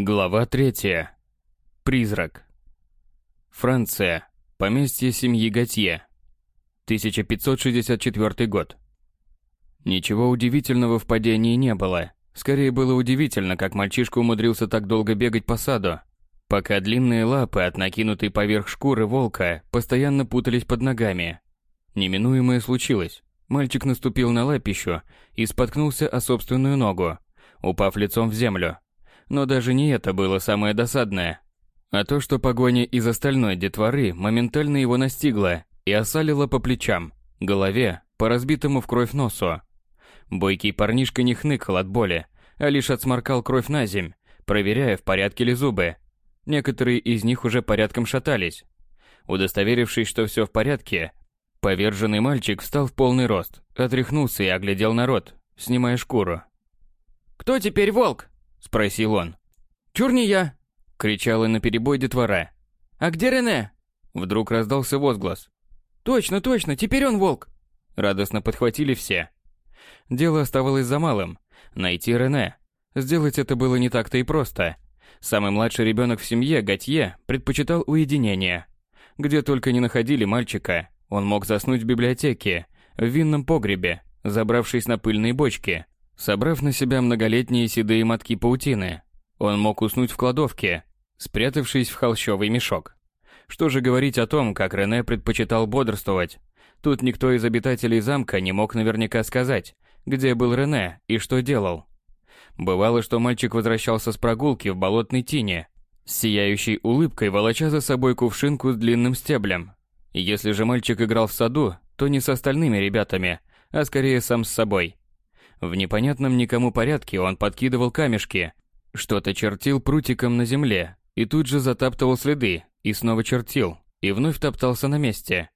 Глава третья. Призрак. Франция. Поместье семьи Готье. 1564 год. Ничего удивительного в падении не было. Скорее было удивительно, как мальчишка умудрился так долго бегать по саду, пока длинные лапы от накинутой поверх шкуры волка постоянно путались под ногами. Неминуемое случилось. Мальчик наступил на лапищу и споткнулся о собственную ногу, упав лицом в землю. Но даже не это было самое досадное. А то, что погоня из остальной детворы моментально его настигла и осалила по плечам, голове, по разбитому в кровь носу. Бойкий парнишка не хныкал от боли, а лишь отсморкал кровь на земь, проверяя, в порядке ли зубы. Некоторые из них уже порядком шатались. Удостоверившись, что все в порядке, поверженный мальчик встал в полный рост, отряхнулся и оглядел народ, снимая шкуру. «Кто теперь волк?» – спросил он. «Чур не я!» – кричала наперебой детвора. «А где Рене?» Вдруг раздался возглас. «Точно, точно, теперь он волк!» Радостно подхватили все. Дело оставалось за малым – найти Рене. Сделать это было не так-то и просто. Самый младший ребенок в семье, Готье, предпочитал уединение. Где только не находили мальчика, он мог заснуть в библиотеке, в винном погребе, забравшись на пыльные бочки, Собрав на себя многолетние седые мотки паутины, он мог уснуть в кладовке, спрятавшись в холщовый мешок. Что же говорить о том, как Рене предпочитал бодрствовать? Тут никто из обитателей замка не мог наверняка сказать, где был Рене и что делал. Бывало, что мальчик возвращался с прогулки в болотной тине, с сияющей улыбкой волоча за собой кувшинку с длинным стеблем. Если же мальчик играл в саду, то не с остальными ребятами, а скорее сам с собой. В непонятном никому порядке он подкидывал камешки, что-то чертил прутиком на земле, и тут же затаптывал следы, и снова чертил, и вновь топтался на месте.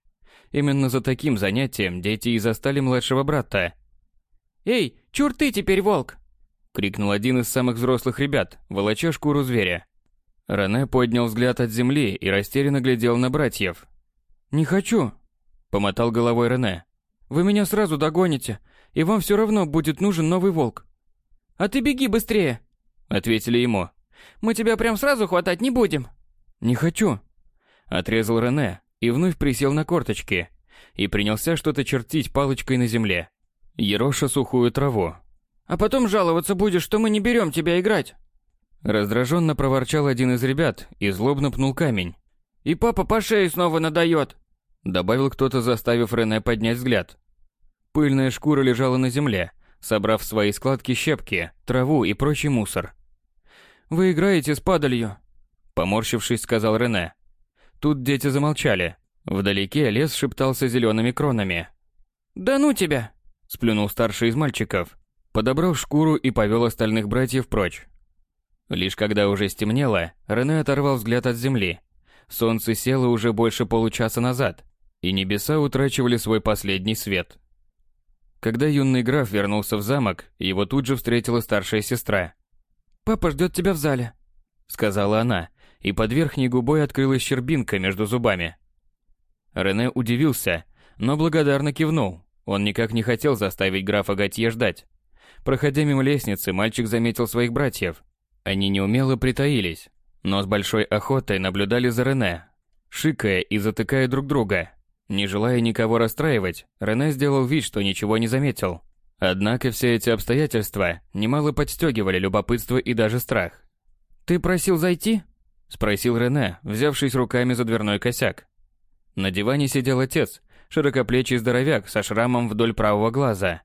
Именно за таким занятием дети и застали младшего брата. «Эй, чур ты теперь волк!» — крикнул один из самых взрослых ребят, волоча шкуру зверя. Рене поднял взгляд от земли и растерянно глядел на братьев. «Не хочу!» — помотал головой Рене. «Вы меня сразу догоните, и вам все равно будет нужен новый волк. А ты беги быстрее, ответили ему. Мы тебя прям сразу хватать не будем. Не хочу, отрезал Рене и вновь присел на корточки и принялся что-то чертить палочкой на земле, ероша сухую траву. А потом жаловаться будешь, что мы не берем тебя играть. Раздраженно проворчал один из ребят и злобно пнул камень. И папа по шее снова надает. Добавил кто-то, заставив Рене поднять взгляд. Пыльная шкура лежала на земле, собрав в свои складки щепки, траву и прочий мусор. «Вы играете с падалью», — поморщившись, сказал Рене. Тут дети замолчали. Вдалеке лес шептался зелеными кронами. «Да ну тебя!» — сплюнул старший из мальчиков. Подобрал шкуру и повел остальных братьев прочь. Лишь когда уже стемнело, Рене оторвал взгляд от земли. Солнце село уже больше получаса назад, и небеса утрачивали свой последний свет. Когда юный граф вернулся в замок, его тут же встретила старшая сестра. «Папа ждет тебя в зале», — сказала она, и под верхней губой открылась щербинка между зубами. Рене удивился, но благодарно кивнул. Он никак не хотел заставить графа Готье ждать. Проходя мимо лестницы, мальчик заметил своих братьев. Они неумело притаились, но с большой охотой наблюдали за Рене, шикая и затыкая друг друга. Не желая никого расстраивать, Рене сделал вид, что ничего не заметил. Однако все эти обстоятельства немало подстегивали любопытство и даже страх. «Ты просил зайти?» – спросил Рене, взявшись руками за дверной косяк. На диване сидел отец, широкоплечий здоровяк со шрамом вдоль правого глаза.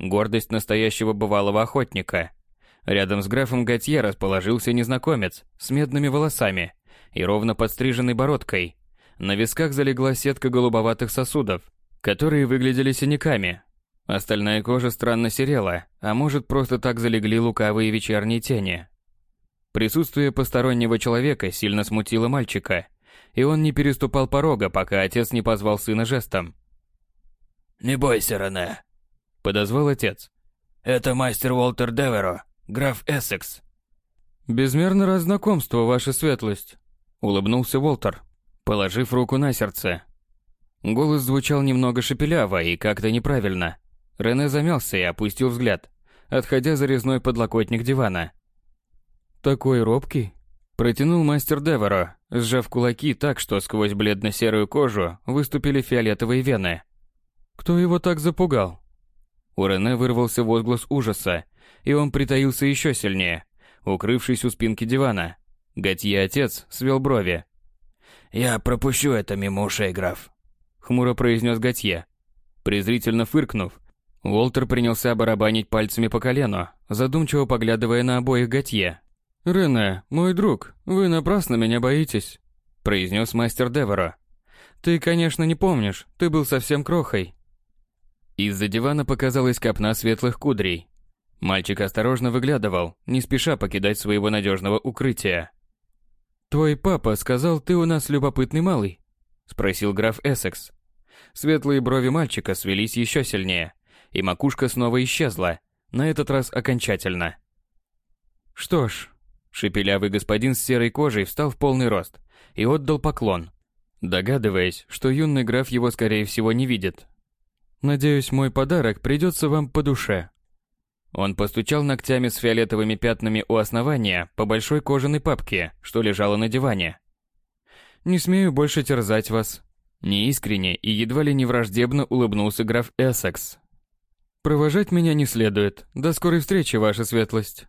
Гордость настоящего бывалого охотника. Рядом с графом Готье расположился незнакомец с медными волосами и ровно подстриженной бородкой, на висках залегла сетка голубоватых сосудов, которые выглядели синяками. Остальная кожа странно серела, а может просто так залегли лукавые вечерние тени. Присутствие постороннего человека сильно смутило мальчика, и он не переступал порога, пока отец не позвал сына жестом. «Не бойся, Рене», — подозвал отец. «Это мастер Уолтер Деверо, граф Эссекс». «Безмерно рад знакомству, ваша светлость», — улыбнулся Уолтер положив руку на сердце. Голос звучал немного шепеляво и как-то неправильно. Рене замялся и опустил взгляд, отходя за резной подлокотник дивана. Такой робкий. Протянул мастер Деверо, сжав кулаки так, что сквозь бледно-серую кожу выступили фиолетовые вены. Кто его так запугал? У Рене вырвался возглас ужаса, и он притаился еще сильнее, укрывшись у спинки дивана. Готье отец свел брови. «Я пропущу это мимо ушей, граф», — хмуро произнес Готье. Презрительно фыркнув, Уолтер принялся барабанить пальцами по колену, задумчиво поглядывая на обоих Готье. «Рене, мой друг, вы напрасно меня боитесь», — произнес мастер Деверо. «Ты, конечно, не помнишь, ты был совсем крохой». Из-за дивана показалась копна светлых кудрей. Мальчик осторожно выглядывал, не спеша покидать своего надежного укрытия. «Твой папа сказал, ты у нас любопытный малый?» — спросил граф Эссекс. Светлые брови мальчика свелись еще сильнее, и макушка снова исчезла, на этот раз окончательно. «Что ж, Шепелявый господин с серой кожей встал в полный рост и отдал поклон, догадываясь, что юный граф его, скорее всего, не видит. «Надеюсь, мой подарок придется вам по душе». Он постучал ногтями с фиолетовыми пятнами у основания по большой кожаной папке, что лежала на диване. «Не смею больше терзать вас». Неискренне и едва ли не враждебно улыбнулся граф Эссекс. «Провожать меня не следует. До скорой встречи, ваша светлость».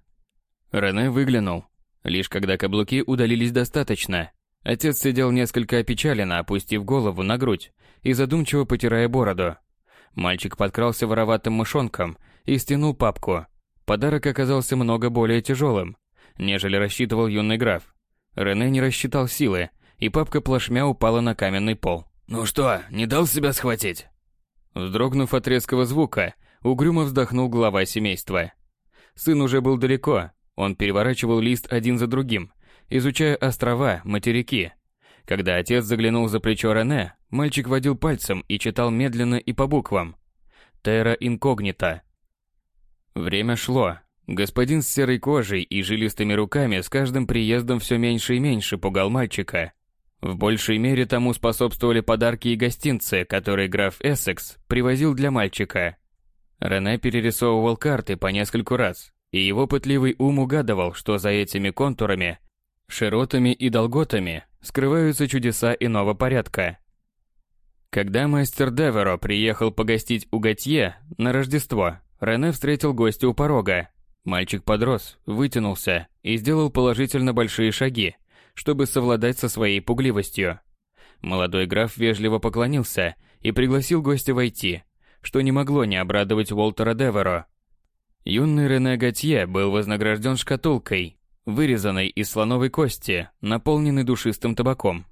Рене выглянул. Лишь когда каблуки удалились достаточно, отец сидел несколько опечаленно, опустив голову на грудь и задумчиво потирая бороду. Мальчик подкрался вороватым мышонком и стянул папку. Подарок оказался много более тяжелым, нежели рассчитывал юный граф. Рене не рассчитал силы, и папка плашмя упала на каменный пол. «Ну что, не дал себя схватить?» Вздрогнув от резкого звука, угрюмо вздохнул глава семейства. Сын уже был далеко, он переворачивал лист один за другим, изучая острова, материки. Когда отец заглянул за плечо Рене, мальчик водил пальцем и читал медленно и по буквам. «Терра инкогнита». Время шло. Господин с серой кожей и жилистыми руками с каждым приездом все меньше и меньше пугал мальчика. В большей мере тому способствовали подарки и гостинцы, которые граф Эссекс привозил для мальчика. Рене перерисовывал карты по нескольку раз, и его пытливый ум угадывал, что за этими контурами, широтами и долготами скрываются чудеса иного порядка. Когда мастер Деверо приехал погостить у Готье на Рождество, Рене встретил гостя у порога. Мальчик подрос, вытянулся и сделал положительно большие шаги, чтобы совладать со своей пугливостью. Молодой граф вежливо поклонился и пригласил гостя войти, что не могло не обрадовать Уолтера Деверо, Юный Рене Готье был вознагражден шкатулкой, вырезанной из слоновой кости, наполненной душистым табаком.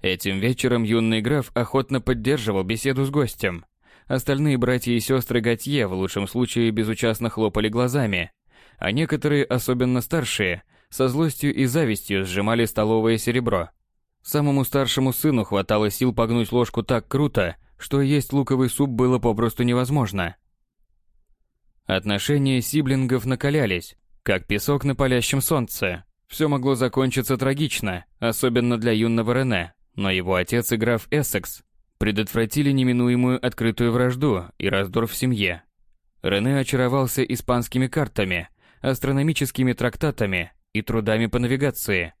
Этим вечером юный граф охотно поддерживал беседу с гостем. Остальные братья и сестры Готье в лучшем случае безучастно хлопали глазами, а некоторые, особенно старшие, со злостью и завистью сжимали столовое серебро. Самому старшему сыну хватало сил погнуть ложку так круто, что есть луковый суп было попросту невозможно. Отношения сиблингов накалялись, как песок на палящем солнце. Все могло закончиться трагично, особенно для юного Рене, но его отец и граф Эссекс предотвратили неминуемую открытую вражду и раздор в семье. Рене очаровался испанскими картами, астрономическими трактатами и трудами по навигации.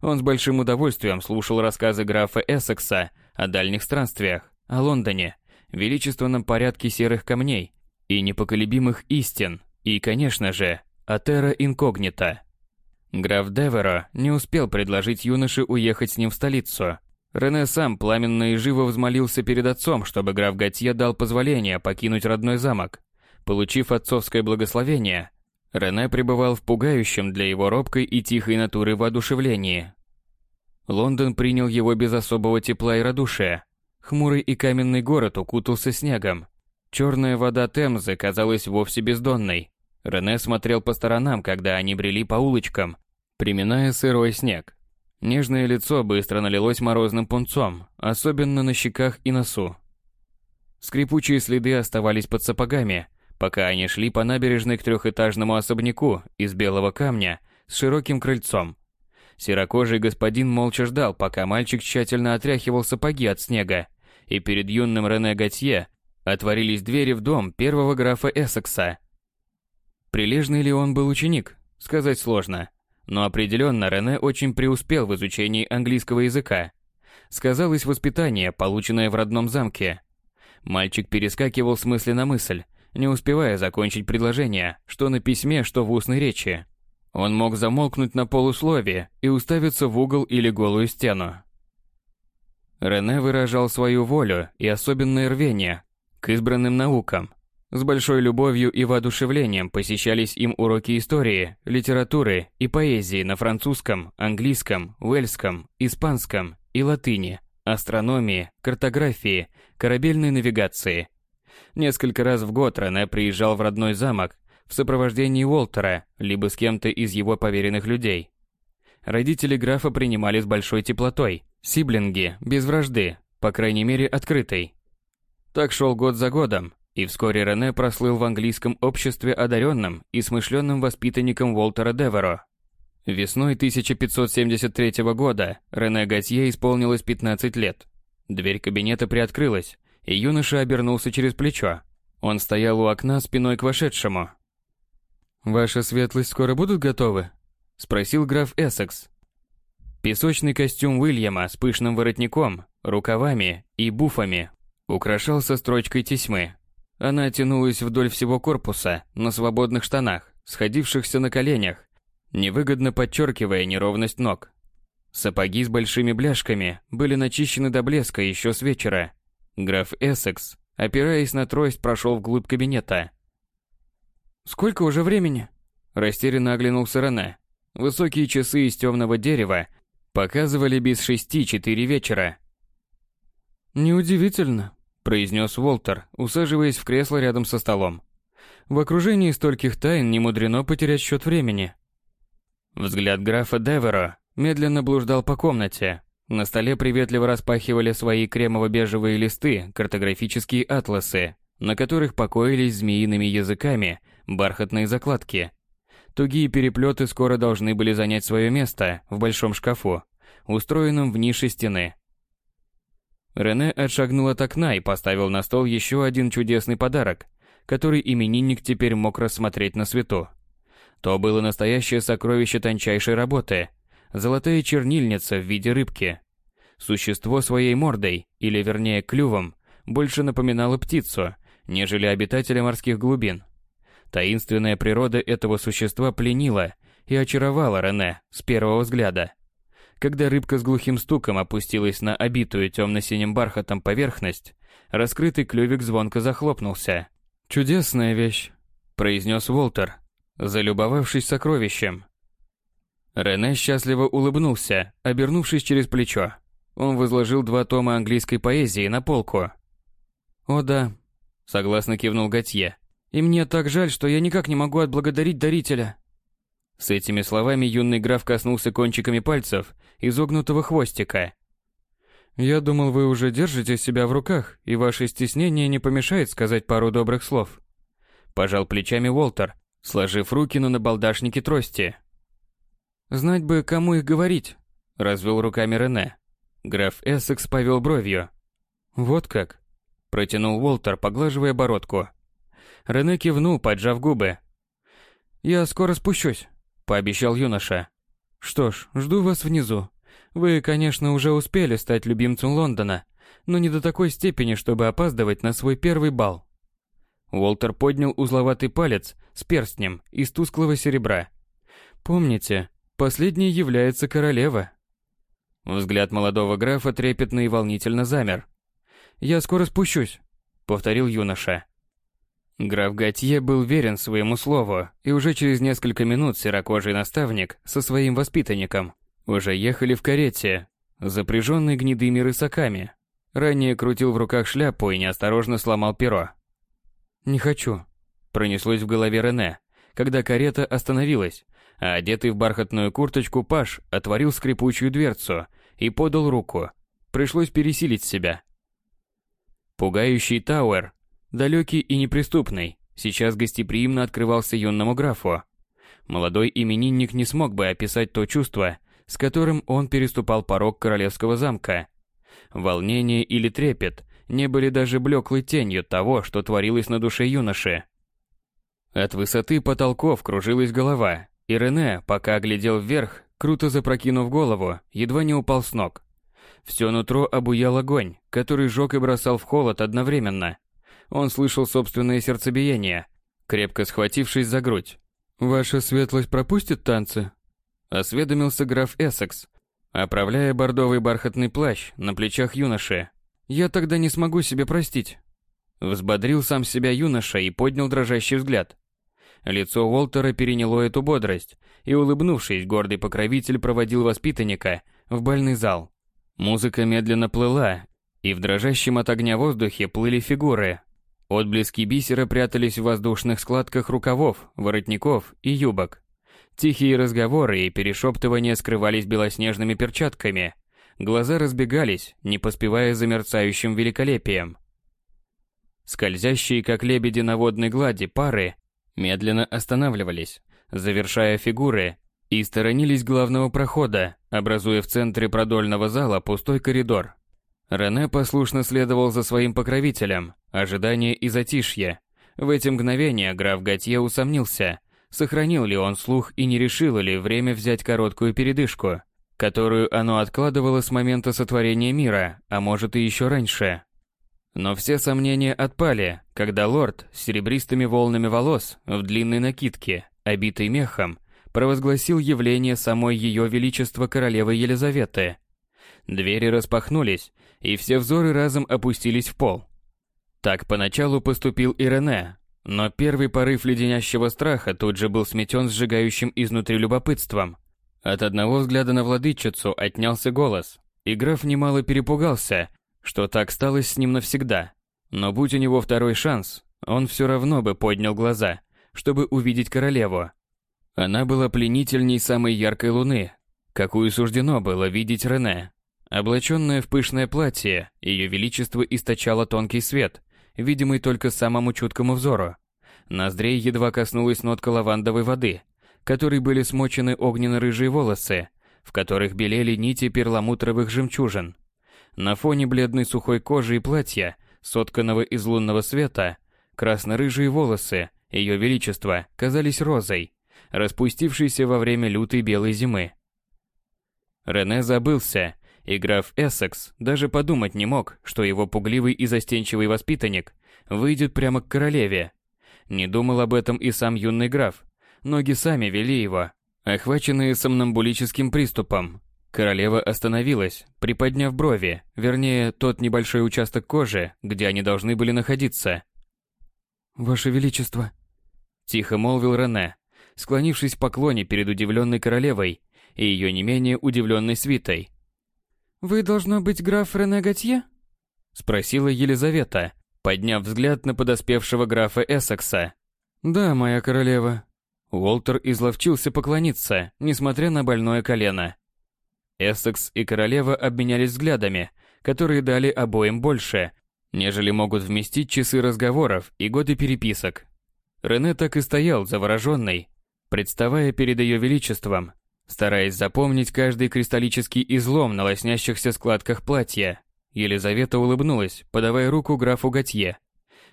Он с большим удовольствием слушал рассказы графа Эссекса о дальних странствиях, о Лондоне, величественном порядке серых камней и непоколебимых истин, и, конечно же, Атера Инкогнита. Граф Деверо не успел предложить юноше уехать с ним в столицу. Рене сам пламенно и живо взмолился перед отцом, чтобы граф Готье дал позволение покинуть родной замок. Получив отцовское благословение, Рене пребывал в пугающем для его робкой и тихой натуры воодушевлении. Лондон принял его без особого тепла и радушия. Хмурый и каменный город укутался снегом, Черная вода Темзы казалась вовсе бездонной. Рене смотрел по сторонам, когда они брели по улочкам, приминая сырой снег. Нежное лицо быстро налилось морозным пунцом, особенно на щеках и носу. Скрипучие следы оставались под сапогами, пока они шли по набережной к трехэтажному особняку из белого камня с широким крыльцом. Серокожий господин молча ждал, пока мальчик тщательно отряхивал сапоги от снега, и перед юным Рене Готье Отворились двери в дом первого графа Эссекса. Прилежный ли он был ученик, сказать сложно. Но определенно Рене очень преуспел в изучении английского языка. Сказалось воспитание, полученное в родном замке. Мальчик перескакивал с мысли на мысль, не успевая закончить предложение, что на письме, что в устной речи. Он мог замолкнуть на полусловие и уставиться в угол или голую стену. Рене выражал свою волю и особенное рвение к избранным наукам. С большой любовью и воодушевлением посещались им уроки истории, литературы и поэзии на французском, английском, уэльском, испанском и латыни, астрономии, картографии, корабельной навигации. Несколько раз в год Рене приезжал в родной замок в сопровождении Уолтера, либо с кем-то из его поверенных людей. Родители графа принимали с большой теплотой, сиблинги, без вражды, по крайней мере открытой. Так шел год за годом, и вскоре Рене прослыл в английском обществе одаренным и смышленным воспитанником Уолтера Деверо. Весной 1573 года Рене Готье исполнилось 15 лет. Дверь кабинета приоткрылась, и юноша обернулся через плечо. Он стоял у окна спиной к вошедшему. «Ваша светлость скоро будут готовы?» – спросил граф Эссекс. Песочный костюм Уильяма с пышным воротником, рукавами и буфами украшался строчкой тесьмы. Она тянулась вдоль всего корпуса на свободных штанах, сходившихся на коленях, невыгодно подчеркивая неровность ног. Сапоги с большими бляшками были начищены до блеска еще с вечера. Граф Эссекс, опираясь на трость, прошел вглубь кабинета. «Сколько уже времени?» Растерянно оглянулся Рене. Высокие часы из темного дерева показывали без шести четыре вечера. «Неудивительно», – произнес Уолтер, усаживаясь в кресло рядом со столом. «В окружении стольких тайн не мудрено потерять счет времени». Взгляд графа Деверо медленно блуждал по комнате. На столе приветливо распахивали свои кремово-бежевые листы картографические атласы, на которых покоились змеиными языками бархатные закладки. Тугие переплеты скоро должны были занять свое место в большом шкафу, устроенном в нише стены. Рене отшагнул от окна и поставил на стол еще один чудесный подарок, который именинник теперь мог рассмотреть на свету. То было настоящее сокровище тончайшей работы – золотая чернильница в виде рыбки. Существо своей мордой, или вернее клювом, больше напоминало птицу, нежели обитателя морских глубин. Таинственная природа этого существа пленила и очаровала Рене с первого взгляда. Когда рыбка с глухим стуком опустилась на обитую темно-синим бархатом поверхность, раскрытый клювик звонко захлопнулся. «Чудесная вещь», – произнес Уолтер, залюбовавшись сокровищем. Рене счастливо улыбнулся, обернувшись через плечо. Он возложил два тома английской поэзии на полку. «О да», — согласно кивнул Готье. «И мне так жаль, что я никак не могу отблагодарить дарителя». С этими словами юный граф коснулся кончиками пальцев изогнутого хвостика. «Я думал, вы уже держите себя в руках, и ваше стеснение не помешает сказать пару добрых слов». Пожал плечами Уолтер, сложив руки на набалдашнике трости. «Знать бы, кому их говорить», — развел руками Рене. Граф Эссекс повел бровью. «Вот как?» — протянул Уолтер, поглаживая бородку. Рене кивнул, поджав губы. «Я скоро спущусь», — пообещал юноша. «Что ж, жду вас внизу. Вы, конечно, уже успели стать любимцем Лондона, но не до такой степени, чтобы опаздывать на свой первый бал». Уолтер поднял узловатый палец с перстнем из тусклого серебра. «Помните, последней является королева». Взгляд молодого графа трепетно и волнительно замер. «Я скоро спущусь», — повторил юноша. Граф Готье был верен своему слову, и уже через несколько минут серокожий наставник со своим воспитанником уже ехали в карете, запряженной гнедыми рысаками. Ранее крутил в руках шляпу и неосторожно сломал перо. «Не хочу», — пронеслось в голове Рене, когда карета остановилась, а одетый в бархатную курточку Паш отворил скрипучую дверцу и подал руку. Пришлось пересилить себя. Пугающий Тауэр, далекий и неприступный, сейчас гостеприимно открывался юному графу. Молодой именинник не смог бы описать то чувство, с которым он переступал порог королевского замка. Волнение или трепет не были даже блеклой тенью того, что творилось на душе юноши. От высоты потолков кружилась голова, И Рене, пока глядел вверх, круто запрокинув голову, едва не упал с ног. Все нутро обуял огонь, который жег и бросал в холод одновременно. Он слышал собственное сердцебиение, крепко схватившись за грудь. «Ваша светлость пропустит танцы?» Осведомился граф Эссекс, оправляя бордовый бархатный плащ на плечах юноши. «Я тогда не смогу себе простить». Взбодрил сам себя юноша и поднял дрожащий взгляд. Лицо Уолтера переняло эту бодрость, и, улыбнувшись, гордый покровитель проводил воспитанника в бальный зал. Музыка медленно плыла, и в дрожащем от огня воздухе плыли фигуры. Отблески бисера прятались в воздушных складках рукавов, воротников и юбок. Тихие разговоры и перешептывания скрывались белоснежными перчатками. Глаза разбегались, не поспевая за мерцающим великолепием. Скользящие, как лебеди на водной глади, пары медленно останавливались, завершая фигуры, и сторонились главного прохода, образуя в центре продольного зала пустой коридор. Рене послушно следовал за своим покровителем, ожидание и затишье. В эти мгновения граф Готье усомнился, сохранил ли он слух и не решило ли время взять короткую передышку, которую оно откладывало с момента сотворения мира, а может и еще раньше. Но все сомнения отпали, когда лорд с серебристыми волнами волос в длинной накидке, обитой мехом, провозгласил явление самой ее величества королевы Елизаветы. Двери распахнулись, и все взоры разом опустились в пол. Так поначалу поступил и Рене, но первый порыв леденящего страха тут же был сметен сжигающим изнутри любопытством. От одного взгляда на владычицу отнялся голос, и граф немало перепугался, что так стало с ним навсегда. Но будь у него второй шанс, он все равно бы поднял глаза, чтобы увидеть королеву. Она была пленительней самой яркой луны, какую суждено было видеть Рене. Облаченная в пышное платье, ее величество источало тонкий свет, видимый только самому чуткому взору. Ноздрей едва коснулась нотка лавандовой воды, которой были смочены огненно-рыжие волосы, в которых белели нити перламутровых жемчужин. На фоне бледной сухой кожи и платья, сотканного из лунного света, красно-рыжие волосы ее величества казались розой, распустившейся во время лютой белой зимы. Рене забылся, и граф Эссекс даже подумать не мог, что его пугливый и застенчивый воспитанник выйдет прямо к королеве. Не думал об этом и сам юный граф. Ноги сами вели его, охваченные сомнамбулическим приступом. Королева остановилась, приподняв брови, вернее, тот небольшой участок кожи, где они должны были находиться. «Ваше Величество», — тихо молвил Рене, склонившись в поклоне перед удивленной королевой и ее не менее удивленной свитой. «Вы, должно быть, граф Рене Готье?» — спросила Елизавета, подняв взгляд на подоспевшего графа Эссекса. «Да, моя королева». Уолтер изловчился поклониться, несмотря на больное колено. Эссекс и королева обменялись взглядами, которые дали обоим больше, нежели могут вместить часы разговоров и годы переписок. Рене так и стоял завороженный, представая перед ее величеством, стараясь запомнить каждый кристаллический излом на лоснящихся складках платья. Елизавета улыбнулась, подавая руку графу Готье.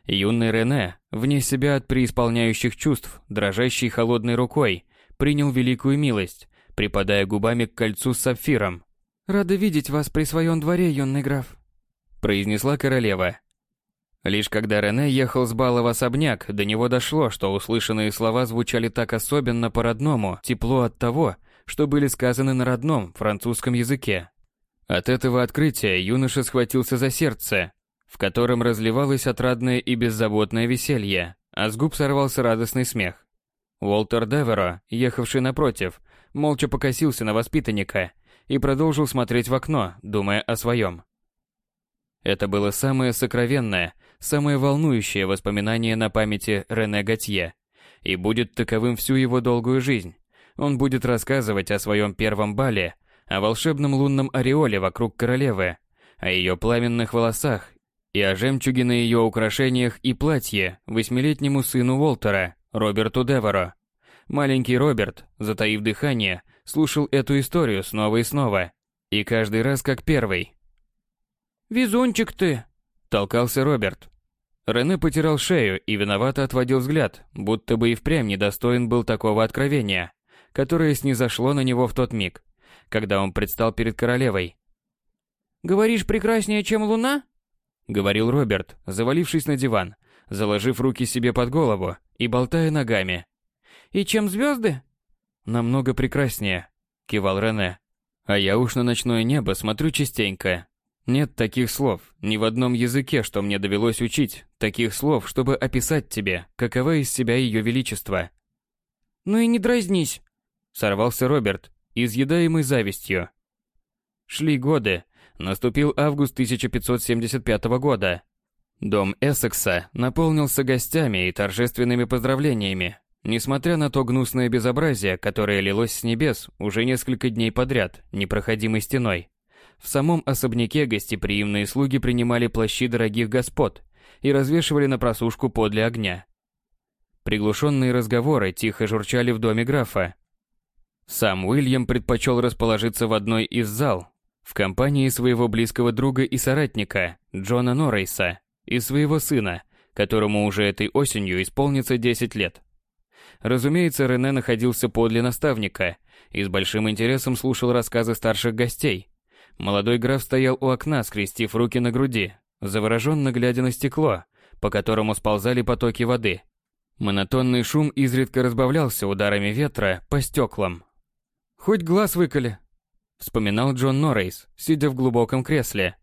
Юный Рене, вне себя от преисполняющих чувств, дрожащей холодной рукой, принял великую милость, припадая губами к кольцу с сапфиром. «Рада видеть вас при своем дворе, юный граф», – произнесла королева. Лишь когда Рене ехал с бала в особняк, до него дошло, что услышанные слова звучали так особенно по-родному, тепло от того, что были сказаны на родном французском языке. От этого открытия юноша схватился за сердце, в котором разливалось отрадное и беззаботное веселье, а с губ сорвался радостный смех. Уолтер Деверо, ехавший напротив, молча покосился на воспитанника и продолжил смотреть в окно, думая о своем. Это было самое сокровенное, самое волнующее воспоминание на памяти Рене Готье, и будет таковым всю его долгую жизнь. Он будет рассказывать о своем первом бале, о волшебном лунном ореоле вокруг королевы, о ее пламенных волосах и о жемчуге на ее украшениях и платье восьмилетнему сыну Уолтера, Роберту Деворо. Маленький Роберт, затаив дыхание, слушал эту историю снова и снова, и каждый раз как первый. «Везунчик ты!» – толкался Роберт. Рене потирал шею и виновато отводил взгляд, будто бы и впрямь недостоин был такого откровения, которое снизошло на него в тот миг, когда он предстал перед королевой. «Говоришь, прекраснее, чем луна?» — говорил Роберт, завалившись на диван, заложив руки себе под голову и болтая ногами. «И чем звезды?» «Намного прекраснее», — кивал Рене. «А я уж на ночное небо смотрю частенько. Нет таких слов, ни в одном языке, что мне довелось учить, таких слов, чтобы описать тебе, какова из себя ее величество». «Ну и не дразнись», — сорвался Роберт, изъедаемый завистью. Шли годы. Наступил август 1575 года. Дом Эссекса наполнился гостями и торжественными поздравлениями. Несмотря на то гнусное безобразие, которое лилось с небес уже несколько дней подряд, непроходимой стеной, в самом особняке гостеприимные слуги принимали плащи дорогих господ и развешивали на просушку подле огня. Приглушенные разговоры тихо журчали в доме графа. Сам Уильям предпочел расположиться в одной из зал в компании своего близкого друга и соратника Джона Норрейса и своего сына, которому уже этой осенью исполнится 10 лет. Разумеется, Рене находился подле наставника и с большим интересом слушал рассказы старших гостей. Молодой граф стоял у окна, скрестив руки на груди, завороженно глядя на стекло, по которому сползали потоки воды. Монотонный шум изредка разбавлялся ударами ветра по стеклам. «Хоть глаз выколи», — вспоминал Джон Норрейс, сидя в глубоком кресле.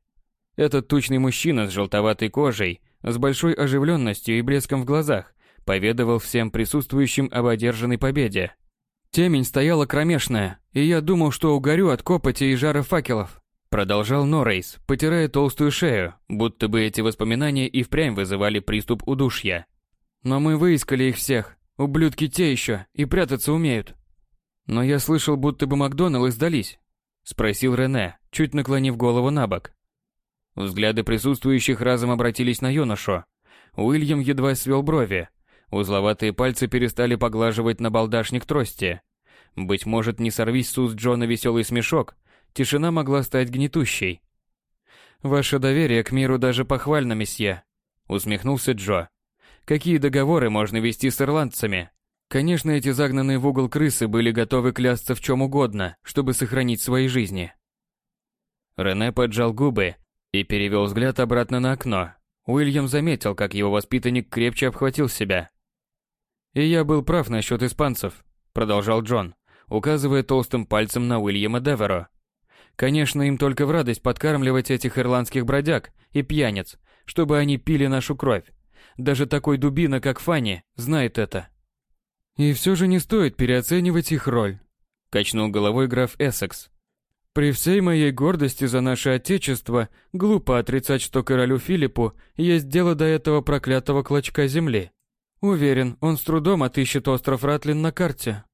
Этот тучный мужчина с желтоватой кожей, с большой оживленностью и блеском в глазах, поведывал всем присутствующим об одержанной победе. Темень стояла кромешная, и я думал, что угорю от копоти и жара факелов. Продолжал Норрейс, потирая толстую шею, будто бы эти воспоминания и впрямь вызывали приступ удушья. Но мы выискали их всех. Ублюдки те еще, и прятаться умеют. Но я слышал, будто бы Макдоналлы сдались. Спросил Рене, чуть наклонив голову на бок. Взгляды присутствующих разом обратились на юношу. Уильям едва свел брови. Узловатые пальцы перестали поглаживать на балдашник трости. Быть может, не сорвись с уст Джона веселый смешок, тишина могла стать гнетущей. «Ваше доверие к миру даже похвально, месье», — усмехнулся Джо. Какие договоры можно вести с ирландцами? Конечно, эти загнанные в угол крысы были готовы клясться в чем угодно, чтобы сохранить свои жизни. Рене поджал губы и перевел взгляд обратно на окно. Уильям заметил, как его воспитанник крепче обхватил себя. «И я был прав насчет испанцев», — продолжал Джон, указывая толстым пальцем на Уильяма Деверо. «Конечно, им только в радость подкармливать этих ирландских бродяг и пьяниц, чтобы они пили нашу кровь. Даже такой дубина, как Фанни, знает это. И все же не стоит переоценивать их роль. Качнул головой граф Эссекс. При всей моей гордости за наше отечество, глупо отрицать, что королю Филиппу есть дело до этого проклятого клочка земли. Уверен, он с трудом отыщет остров Ратлин на карте.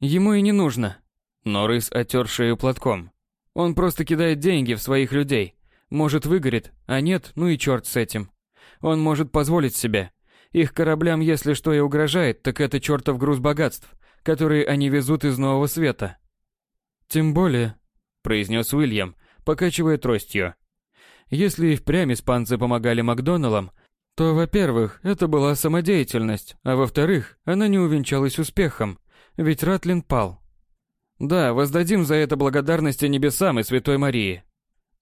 Ему и не нужно. Норрис отер шею платком. Он просто кидает деньги в своих людей. Может, выгорит, а нет, ну и черт с этим он может позволить себе. Их кораблям, если что и угрожает, так это чертов груз богатств, которые они везут из Нового Света. Тем более, произнес Уильям, покачивая тростью. Если и впрямь испанцы помогали Макдоналлам, то, во-первых, это была самодеятельность, а во-вторых, она не увенчалась успехом, ведь Ратлин пал. Да, воздадим за это благодарности небесам и Святой Марии.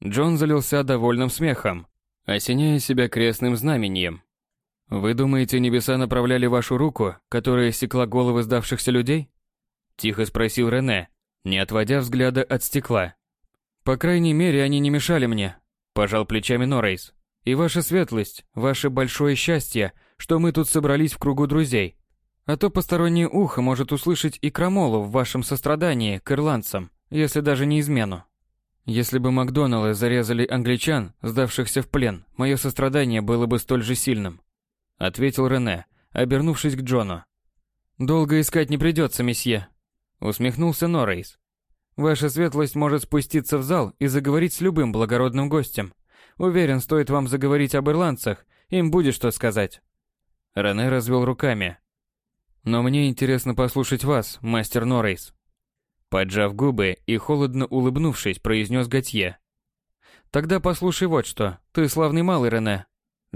Джон залился довольным смехом осеняя себя крестным знамением. «Вы думаете, небеса направляли вашу руку, которая секла головы сдавшихся людей?» Тихо спросил Рене, не отводя взгляда от стекла. «По крайней мере, они не мешали мне», – пожал плечами Норрейс. «И ваша светлость, ваше большое счастье, что мы тут собрались в кругу друзей. А то постороннее ухо может услышать и крамолу в вашем сострадании к ирландцам, если даже не измену». Если бы Макдоналлы зарезали англичан, сдавшихся в плен, мое сострадание было бы столь же сильным, ответил Рене, обернувшись к Джону. Долго искать не придется, месье, усмехнулся Норрейс. Ваша светлость может спуститься в зал и заговорить с любым благородным гостем. Уверен, стоит вам заговорить об ирландцах, им будет что сказать. Рене развел руками. Но мне интересно послушать вас, мастер Норрейс. Поджав губы и холодно улыбнувшись, произнес Готье. «Тогда послушай вот что. Ты славный малый, Рене».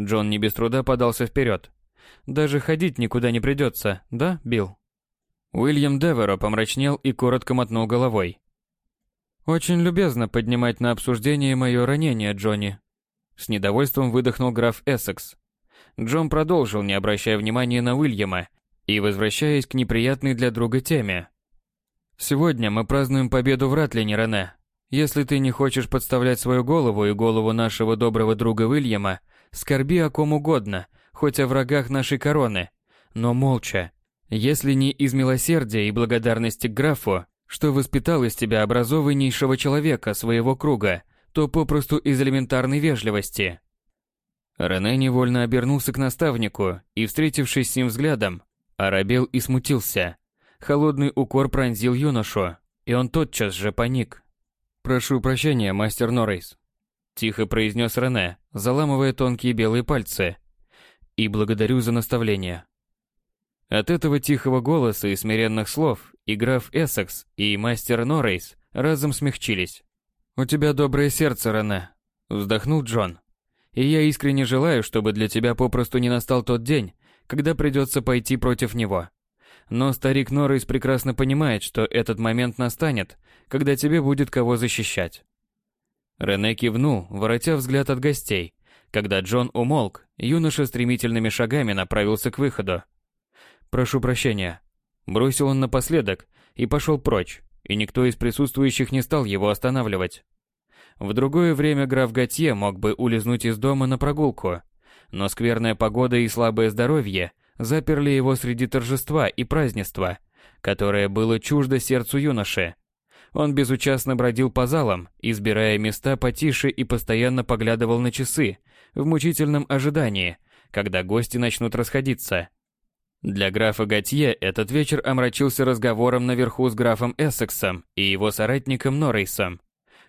Джон не без труда подался вперед. «Даже ходить никуда не придется, да, Билл?» Уильям Деверо помрачнел и коротко мотнул головой. «Очень любезно поднимать на обсуждение мое ранение, Джонни». С недовольством выдохнул граф Эссекс. Джон продолжил, не обращая внимания на Уильяма и возвращаясь к неприятной для друга теме. «Сегодня мы празднуем победу в Ратлине, Рене. Если ты не хочешь подставлять свою голову и голову нашего доброго друга Уильяма, скорби о ком угодно, хоть о врагах нашей короны, но молча. Если не из милосердия и благодарности к графу, что воспитал из тебя образованнейшего человека своего круга, то попросту из элементарной вежливости. Рене невольно обернулся к наставнику и, встретившись с ним взглядом, оробел и смутился. Холодный укор пронзил юношу, и он тотчас же паник. «Прошу прощения, мастер Норрейс», – тихо произнес Рене, заламывая тонкие белые пальцы. «И благодарю за наставление». От этого тихого голоса и смиренных слов и граф Эссекс, и мастер Норрейс разом смягчились. «У тебя доброе сердце, Рене», — вздохнул Джон. «И я искренне желаю, чтобы для тебя попросту не настал тот день, когда придется пойти против него. Но старик Норрейс прекрасно понимает, что этот момент настанет, когда тебе будет кого защищать». Рене кивнул, воротя взгляд от гостей. Когда Джон умолк, юноша стремительными шагами направился к выходу. «Прошу прощения». Бросил он напоследок и пошел прочь, и никто из присутствующих не стал его останавливать. В другое время граф Готье мог бы улизнуть из дома на прогулку, но скверная погода и слабое здоровье заперли его среди торжества и празднества, которое было чуждо сердцу юноши. Он безучастно бродил по залам, избирая места потише и постоянно поглядывал на часы, в мучительном ожидании, когда гости начнут расходиться. Для графа Готье этот вечер омрачился разговором наверху с графом Эссексом и его соратником Норрейсом.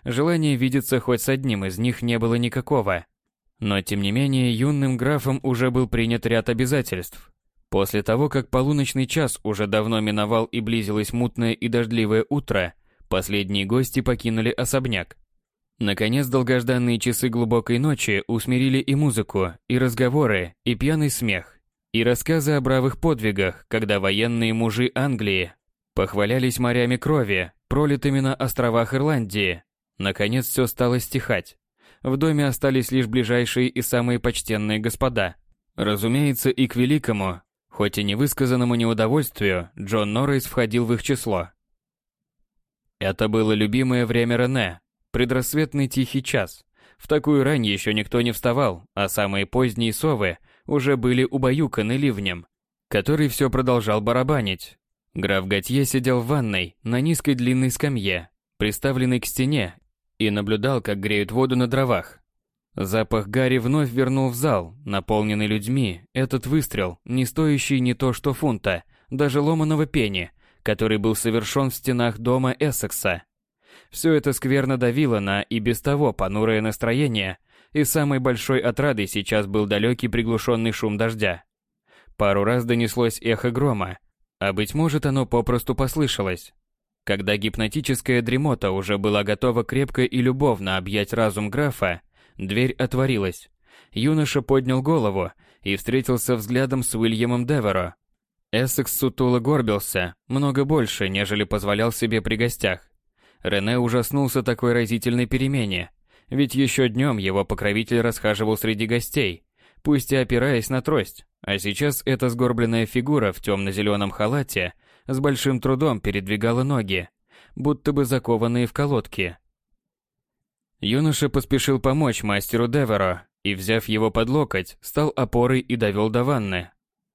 Желания видеться хоть с одним из них не было никакого. Но тем не менее юным графом уже был принят ряд обязательств. После того, как полуночный час уже давно миновал и близилось мутное и дождливое утро, последние гости покинули особняк. Наконец долгожданные часы глубокой ночи усмирили и музыку, и разговоры, и пьяный смех, и рассказы о бравых подвигах, когда военные мужи Англии похвалялись морями крови, пролитыми на островах Ирландии. Наконец все стало стихать. В доме остались лишь ближайшие и самые почтенные господа. Разумеется, и к великому, хоть и невысказанному неудовольствию, Джон Норрис входил в их число. Это было любимое время Рене, предрассветный тихий час. В такую рань еще никто не вставал, а самые поздние совы – уже были убаюканы ливнем, который все продолжал барабанить. Граф Готье сидел в ванной на низкой длинной скамье, приставленной к стене, и наблюдал, как греют воду на дровах. Запах гари вновь вернул в зал, наполненный людьми, этот выстрел, не стоящий ни то что фунта, даже ломаного пени, который был совершен в стенах дома Эссекса. Все это скверно давило на и без того понурое настроение – и самой большой отрадой сейчас был далекий приглушенный шум дождя. Пару раз донеслось эхо грома, а быть может оно попросту послышалось. Когда гипнотическая дремота уже была готова крепко и любовно объять разум графа, дверь отворилась. Юноша поднял голову и встретился взглядом с Уильямом Деверо. Эссекс сутуло горбился, много больше, нежели позволял себе при гостях. Рене ужаснулся такой разительной перемене ведь еще днем его покровитель расхаживал среди гостей, пусть и опираясь на трость, а сейчас эта сгорбленная фигура в темно-зеленом халате с большим трудом передвигала ноги, будто бы закованные в колодки. Юноша поспешил помочь мастеру Деверо и, взяв его под локоть, стал опорой и довел до ванны.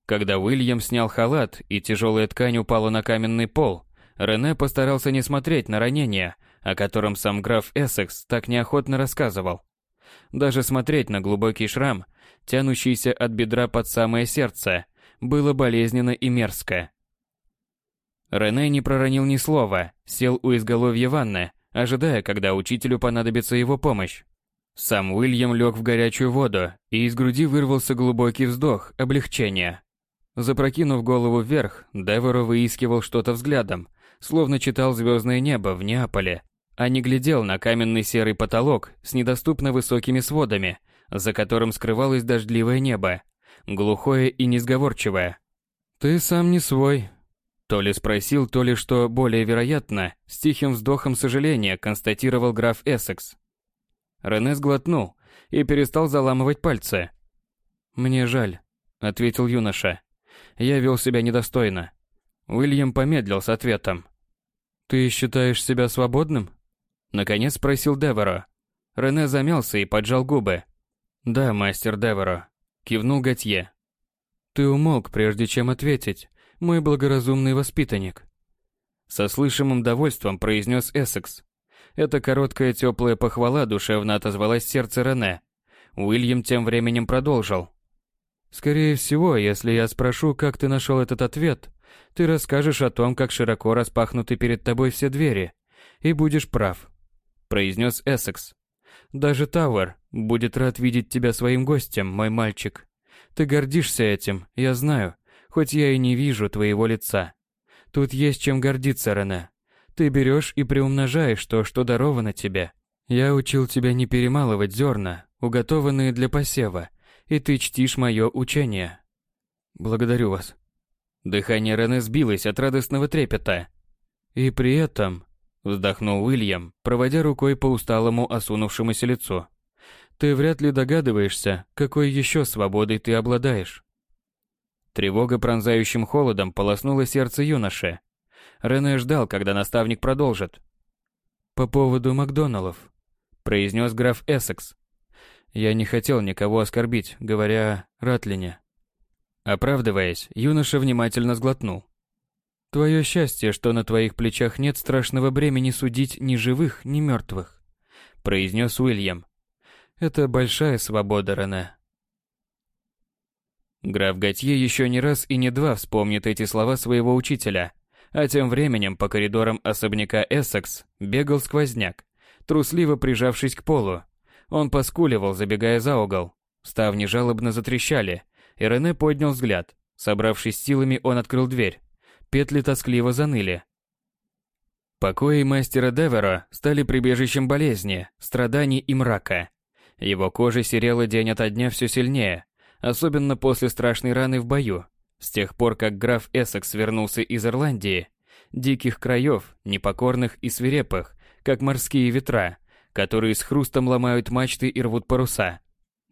Когда Уильям снял халат и тяжелая ткань упала на каменный пол, Рене постарался не смотреть на ранение, о котором сам граф Эссекс так неохотно рассказывал. Даже смотреть на глубокий шрам, тянущийся от бедра под самое сердце, было болезненно и мерзко. Рене не проронил ни слова, сел у изголовья ванны, ожидая, когда учителю понадобится его помощь. Сам Уильям лег в горячую воду, и из груди вырвался глубокий вздох облегчения. Запрокинув голову вверх, Деворо выискивал что-то взглядом, словно читал звездное небо в Неаполе а не глядел на каменный серый потолок с недоступно высокими сводами, за которым скрывалось дождливое небо, глухое и несговорчивое. «Ты сам не свой», То ли спросил, то ли что более вероятно, с тихим вздохом сожаления констатировал граф Эссекс. Рене сглотнул и перестал заламывать пальцы. «Мне жаль», — ответил юноша. «Я вел себя недостойно». Уильям помедлил с ответом. «Ты считаешь себя свободным?» Наконец спросил Деверо. Рене замялся и поджал губы. «Да, мастер Деверо», — кивнул Готье. «Ты умолк, прежде чем ответить, мой благоразумный воспитанник». Со слышимым довольством произнес Эссекс. Эта короткая теплая похвала душевно отозвалась сердце Рене. Уильям тем временем продолжил. «Скорее всего, если я спрошу, как ты нашел этот ответ, ты расскажешь о том, как широко распахнуты перед тобой все двери, и будешь прав», — произнес Эссекс. «Даже Тауэр будет рад видеть тебя своим гостем, мой мальчик. Ты гордишься этим, я знаю, хоть я и не вижу твоего лица. Тут есть чем гордиться, Рене. Ты берешь и приумножаешь то, что даровано тебе. Я учил тебя не перемалывать зерна, уготованные для посева, и ты чтишь мое учение. Благодарю вас. Дыхание Рене сбилось от радостного трепета. И при этом, вздохнул Уильям, проводя рукой по усталому осунувшемуся лицу. Ты вряд ли догадываешься, какой еще свободой ты обладаешь. Тревога пронзающим холодом полоснула сердце юноши. Рене ждал, когда наставник продолжит. «По поводу Макдоналлов», — произнес граф Эссекс. «Я не хотел никого оскорбить, говоря Ратлине». Оправдываясь, юноша внимательно сглотнул. «Твое счастье, что на твоих плечах нет страшного бремени судить ни живых, ни мертвых», — произнес Уильям. «Это большая свобода, Рене». Граф Готье еще не раз и не два вспомнит эти слова своего учителя, а тем временем по коридорам особняка Эссекс бегал сквозняк, трусливо прижавшись к полу. Он поскуливал, забегая за угол. Ставни жалобно затрещали, и Рене поднял взгляд. Собравшись силами, он открыл дверь. Петли тоскливо заныли. Покои мастера Девера стали прибежищем болезни, страданий и мрака. Его кожа серела день ото дня все сильнее, особенно после страшной раны в бою. С тех пор, как граф Эссекс вернулся из Ирландии, диких краев, непокорных и свирепых, как морские ветра, которые с хрустом ломают мачты и рвут паруса.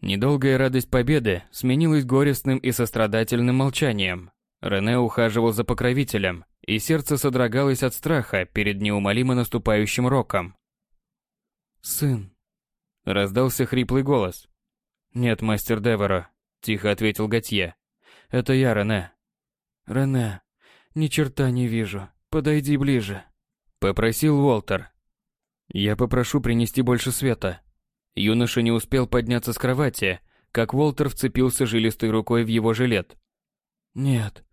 Недолгая радость победы сменилась горестным и сострадательным молчанием. Рене ухаживал за покровителем, и сердце содрогалось от страха перед неумолимо наступающим роком. «Сын!» — раздался хриплый голос. «Нет, мастер Девора», — тихо ответил Готье. «Это я, Рене». «Рене, ни черта не вижу. Подойди ближе», — попросил Уолтер. «Я попрошу принести больше света». Юноша не успел подняться с кровати, как Уолтер вцепился жилистой рукой в его жилет. «Нет,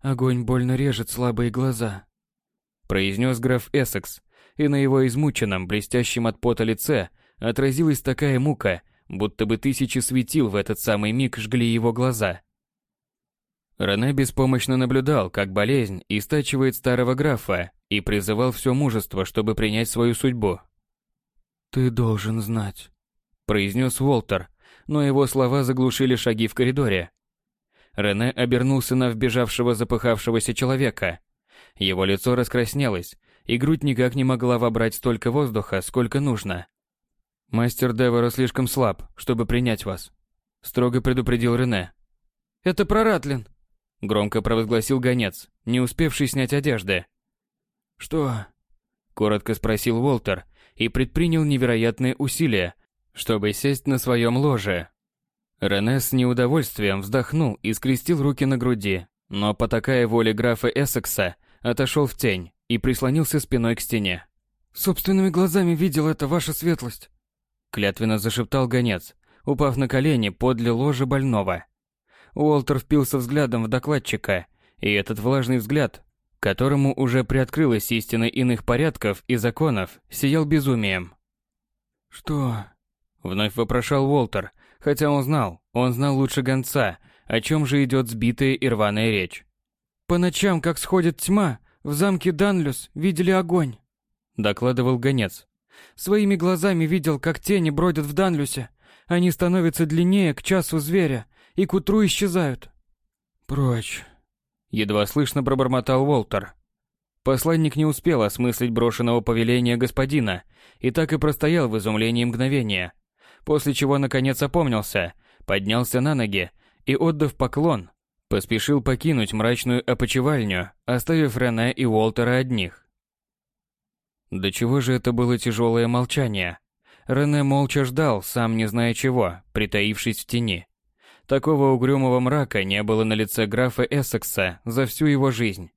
огонь больно режет слабые глаза», — произнес граф Эссекс, и на его измученном, блестящем от пота лице отразилась такая мука, будто бы тысячи светил в этот самый миг жгли его глаза. Рене беспомощно наблюдал, как болезнь истачивает старого графа и призывал все мужество, чтобы принять свою судьбу. «Ты должен знать», — произнес Уолтер, но его слова заглушили шаги в коридоре. Рене обернулся на вбежавшего запыхавшегося человека. Его лицо раскраснелось, и грудь никак не могла вобрать столько воздуха, сколько нужно. «Мастер Девора слишком слаб, чтобы принять вас», — строго предупредил Рене. «Это про Ратлин», — громко провозгласил гонец, не успевший снять одежды. «Что?» — коротко спросил Уолтер и предпринял невероятные усилия, чтобы сесть на своем ложе. Рене с неудовольствием вздохнул и скрестил руки на груди, но по такая воле графа Эссекса отошел в тень и прислонился спиной к стене. «Собственными глазами видел это, ваша светлость», клятвенно зашептал гонец, упав на колени подле ложа больного. Уолтер впился взглядом в докладчика, и этот влажный взгляд, которому уже приоткрылась истина иных порядков и законов, сиял безумием. «Что?» — вновь вопрошал Уолтер, хотя он знал, он знал лучше гонца, о чем же идет сбитая и рваная речь. «По ночам, как сходит тьма, в замке Данлюс видели огонь», — докладывал гонец. Своими глазами видел, как тени бродят в Данлюсе. Они становятся длиннее к часу зверя и к утру исчезают. Прочь. Едва слышно пробормотал Уолтер. Посланник не успел осмыслить брошенного повеления господина и так и простоял в изумлении мгновения, после чего наконец опомнился, поднялся на ноги и, отдав поклон, поспешил покинуть мрачную опочивальню, оставив Рене и Уолтера одних. До чего же это было тяжелое молчание? Рене молча ждал, сам не зная чего, притаившись в тени. Такого угрюмого мрака не было на лице графа Эссекса за всю его жизнь.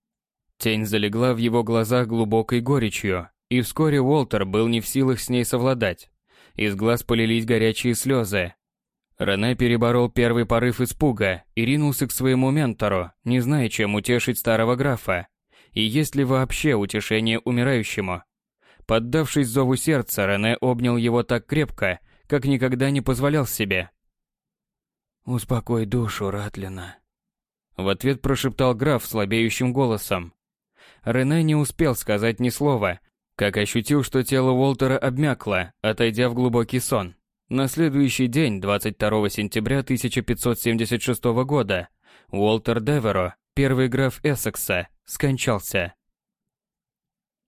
Тень залегла в его глазах глубокой горечью, и вскоре Уолтер был не в силах с ней совладать. Из глаз полились горячие слезы. Рене переборол первый порыв испуга и ринулся к своему ментору, не зная, чем утешить старого графа. И есть ли вообще утешение умирающему? Поддавшись зову сердца, Рене обнял его так крепко, как никогда не позволял себе. «Успокой душу, Ратлина», — в ответ прошептал граф слабеющим голосом. Рене не успел сказать ни слова, как ощутил, что тело Уолтера обмякло, отойдя в глубокий сон. На следующий день, 22 сентября 1576 года, Уолтер Деверо, первый граф Эссекса, скончался.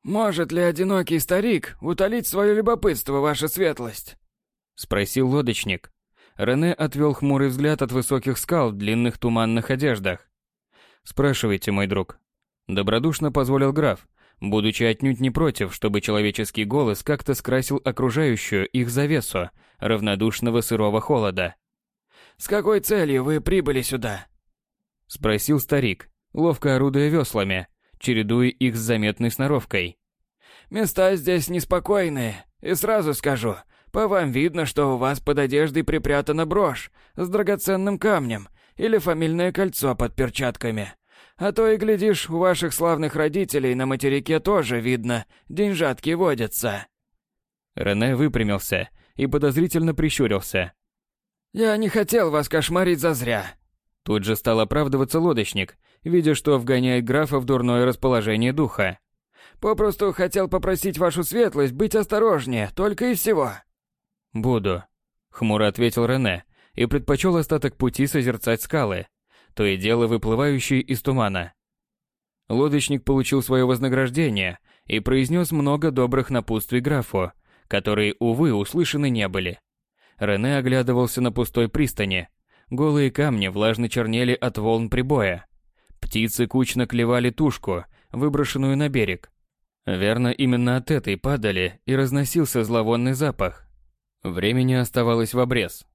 «Может ли одинокий старик утолить свое любопытство, ваша светлость?» — спросил лодочник. Рене отвел хмурый взгляд от высоких скал в длинных туманных одеждах. «Спрашивайте, мой друг». Добродушно позволил граф, будучи отнюдь не против, чтобы человеческий голос как-то скрасил окружающую их завесу равнодушного сырого холода. «С какой целью вы прибыли сюда?» — спросил старик, ловко орудуя веслами, чередуя их с заметной сноровкой. «Места здесь неспокойные, и сразу скажу, по вам видно, что у вас под одеждой припрятана брошь с драгоценным камнем или фамильное кольцо под перчатками. А то и глядишь, у ваших славных родителей на материке тоже видно, деньжатки водятся». Рене выпрямился и подозрительно прищурился. «Я не хотел вас кошмарить зазря». Тут же стал оправдываться лодочник, видя, что вгоняет графа в дурное расположение духа. «Попросту хотел попросить вашу светлость быть осторожнее, только и всего». «Буду», — хмуро ответил Рене и предпочел остаток пути созерцать скалы, то и дело выплывающие из тумана. Лодочник получил свое вознаграждение и произнес много добрых напутствий графу, которые, увы, услышаны не были. Рене оглядывался на пустой пристани. Голые камни влажно чернели от волн прибоя. Птицы кучно клевали тушку, выброшенную на берег. Верно, именно от этой падали и разносился зловонный запах. Времени оставалось в обрез.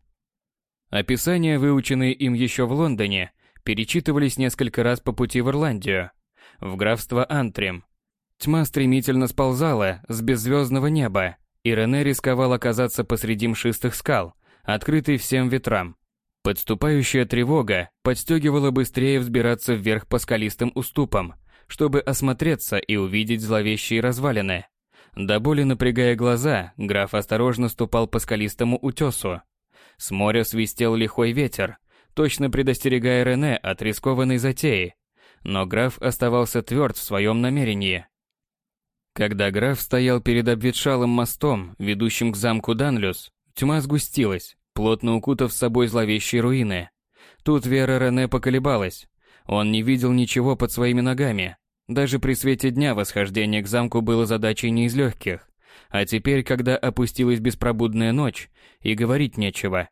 Описания, выученные им еще в Лондоне, перечитывались несколько раз по пути в Ирландию, в графство Антрим. Тьма стремительно сползала с беззвездного неба, и Рене рисковал оказаться посреди мшистых скал, открытый всем ветрам. Подступающая тревога подстегивала быстрее взбираться вверх по скалистым уступам, чтобы осмотреться и увидеть зловещие развалины. До боли напрягая глаза, граф осторожно ступал по скалистому утесу. С моря свистел лихой ветер, точно предостерегая Рене от рискованной затеи. Но граф оставался тверд в своем намерении. Когда граф стоял перед обветшалым мостом, ведущим к замку Данлюс, тьма сгустилась, плотно укутав с собой зловещие руины. Тут вера Рене поколебалась. Он не видел ничего под своими ногами. Даже при свете дня восхождение к замку было задачей не из легких. А теперь, когда опустилась беспробудная ночь, и говорить нечего.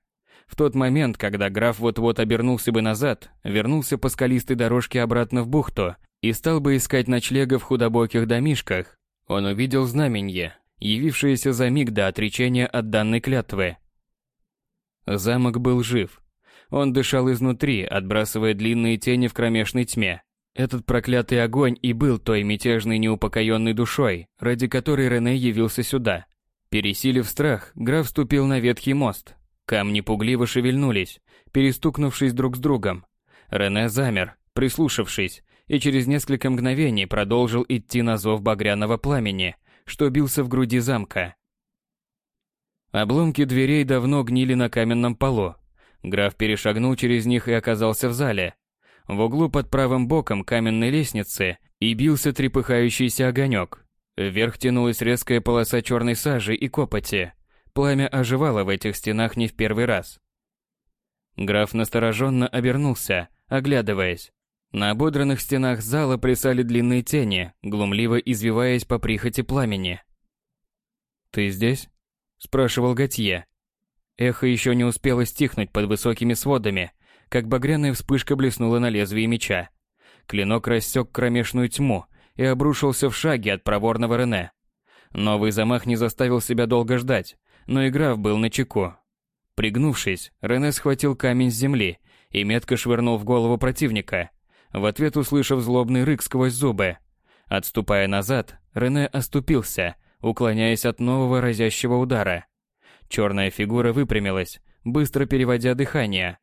В тот момент, когда граф вот-вот обернулся бы назад, вернулся по скалистой дорожке обратно в бухту и стал бы искать ночлега в худобоких домишках, он увидел знаменье, явившееся за миг до отречения от данной клятвы. Замок был жив. Он дышал изнутри, отбрасывая длинные тени в кромешной тьме. Этот проклятый огонь и был той мятежной неупокоенной душой, ради которой Рене явился сюда. Пересилив страх, граф ступил на ветхий мост. Камни пугливо шевельнулись, перестукнувшись друг с другом. Рене замер, прислушавшись, и через несколько мгновений продолжил идти на зов багряного пламени, что бился в груди замка. Обломки дверей давно гнили на каменном полу. Граф перешагнул через них и оказался в зале. В углу под правым боком каменной лестницы и бился трепыхающийся огонек. Вверх тянулась резкая полоса черной сажи и копоти. Пламя оживало в этих стенах не в первый раз. Граф настороженно обернулся, оглядываясь. На ободранных стенах зала плясали длинные тени, глумливо извиваясь по прихоти пламени. «Ты здесь?» – спрашивал Готье. Эхо еще не успело стихнуть под высокими сводами, как багряная вспышка блеснула на лезвии меча. Клинок рассек кромешную тьму и обрушился в шаге от проворного Рене. Новый замах не заставил себя долго ждать, но игра был на чеку. Пригнувшись, Рене схватил камень с земли и метко швырнул в голову противника, в ответ услышав злобный рык сквозь зубы. Отступая назад, Рене оступился, уклоняясь от нового разящего удара. Черная фигура выпрямилась, быстро переводя дыхание.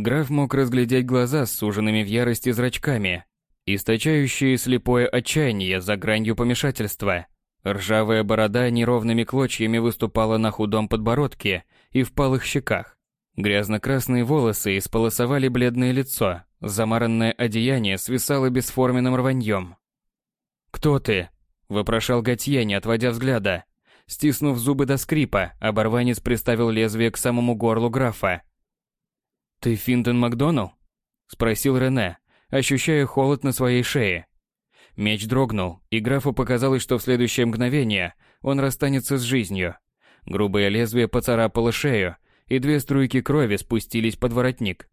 Граф мог разглядеть глаза с суженными в ярости зрачками, источающие слепое отчаяние за гранью помешательства. Ржавая борода неровными клочьями выступала на худом подбородке и впалых щеках. Грязно-красные волосы исполосовали бледное лицо, замаранное одеяние свисало бесформенным рваньем. «Кто ты?» – вопрошал Готье, не отводя взгляда. Стиснув зубы до скрипа, оборванец приставил лезвие к самому горлу графа. «Ты Финтон Макдоналл?» – спросил Рене, ощущая холод на своей шее. Меч дрогнул, и графу показалось, что в следующее мгновение он расстанется с жизнью. Грубое лезвие поцарапало шею, и две струйки крови спустились под воротник.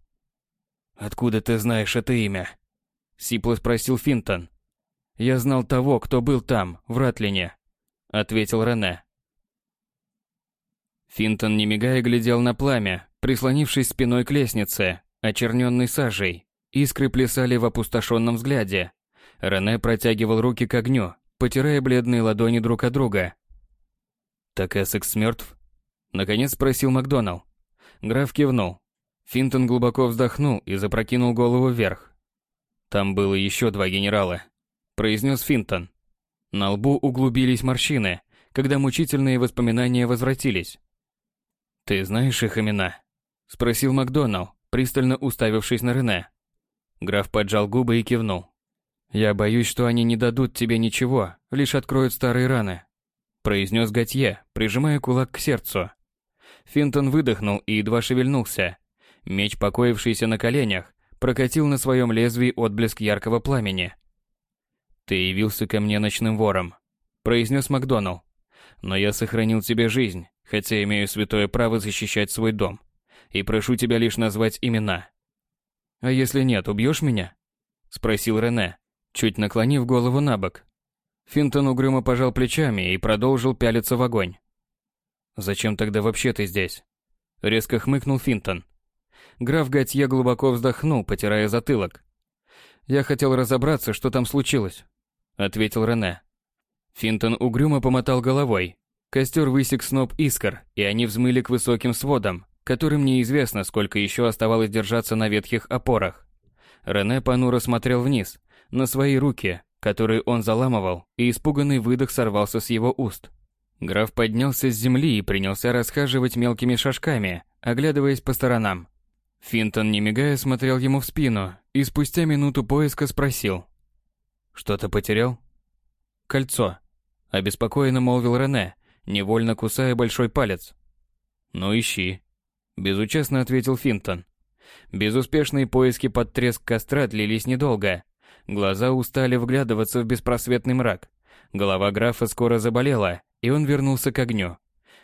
«Откуда ты знаешь это имя?» — сипло спросил Финтон. «Я знал того, кто был там, в Ратлине», — ответил Рене. Финтон, не мигая, глядел на пламя, прислонившись спиной к лестнице, очерненной сажей. Искры плясали в опустошенном взгляде. Рене протягивал руки к огню, потирая бледные ладони друг от друга. «Так Эссекс мертв?» Наконец спросил Макдоналл. Граф кивнул. Финтон глубоко вздохнул и запрокинул голову вверх. «Там было еще два генерала», — произнес Финтон. На лбу углубились морщины, когда мучительные воспоминания возвратились. «Ты знаешь их имена?» — спросил Макдоналл, пристально уставившись на Рене. Граф поджал губы и кивнул. «Я боюсь, что они не дадут тебе ничего, лишь откроют старые раны», произнес Готье, прижимая кулак к сердцу. Финтон выдохнул и едва шевельнулся. Меч, покоившийся на коленях, прокатил на своем лезвии отблеск яркого пламени. «Ты явился ко мне ночным вором», — произнес Макдоналл. «Но я сохранил тебе жизнь, хотя имею святое право защищать свой дом. И прошу тебя лишь назвать имена». «А если нет, убьешь меня?» — спросил Рене, чуть наклонив голову на бок. Финтон угрюмо пожал плечами и продолжил пялиться в огонь. «Зачем тогда вообще ты здесь?» Резко хмыкнул Финтон. Граф Готье глубоко вздохнул, потирая затылок. «Я хотел разобраться, что там случилось», — ответил Рене. Финтон угрюмо помотал головой. Костер высек сноп искр, и они взмыли к высоким сводам, которым неизвестно, сколько еще оставалось держаться на ветхих опорах. Рене понуро смотрел вниз, на свои руки, которые он заламывал, и испуганный выдох сорвался с его уст. Граф поднялся с земли и принялся расхаживать мелкими шажками, оглядываясь по сторонам. Финтон, не мигая, смотрел ему в спину и спустя минуту поиска спросил. «Что-то потерял?» «Кольцо», — обеспокоенно молвил Рене, невольно кусая большой палец. «Ну ищи», — безучастно ответил Финтон. Безуспешные поиски под треск костра длились недолго, Глаза устали вглядываться в беспросветный мрак. Голова графа скоро заболела, и он вернулся к огню.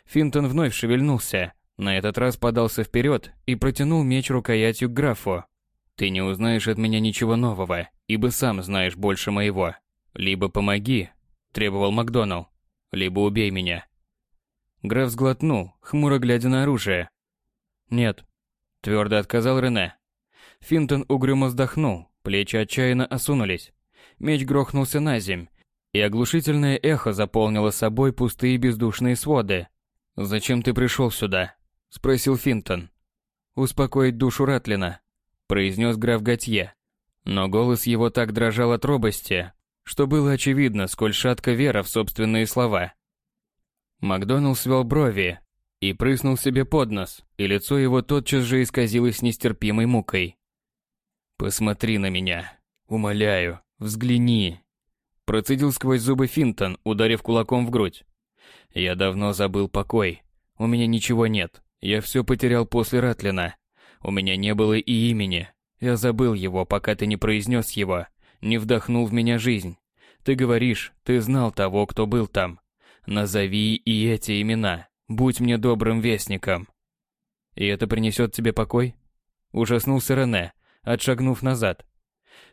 Финтон вновь шевельнулся, на этот раз подался вперед и протянул меч рукоятью к графу. «Ты не узнаешь от меня ничего нового, ибо сам знаешь больше моего. Либо помоги», – требовал Макдоналл, – «либо убей меня». Граф сглотнул, хмуро глядя на оружие. «Нет», – твердо отказал Рене. Финтон угрюмо вздохнул, Плечи отчаянно осунулись. Меч грохнулся на земь, и оглушительное эхо заполнило собой пустые бездушные своды. «Зачем ты пришел сюда?» – спросил Финтон. «Успокоить душу Ратлина», – произнес граф Готье. Но голос его так дрожал от робости, что было очевидно, сколь шатка вера в собственные слова. Макдоналл свел брови и прыснул себе под нос, и лицо его тотчас же исказилось нестерпимой мукой. «Посмотри на меня. Умоляю, взгляни». Процедил сквозь зубы Финтон, ударив кулаком в грудь. «Я давно забыл покой. У меня ничего нет. Я все потерял после Ратлина. У меня не было и имени. Я забыл его, пока ты не произнес его, не вдохнул в меня жизнь. Ты говоришь, ты знал того, кто был там. Назови и эти имена. Будь мне добрым вестником. И это принесет тебе покой? Ужаснулся Рене, отшагнув назад.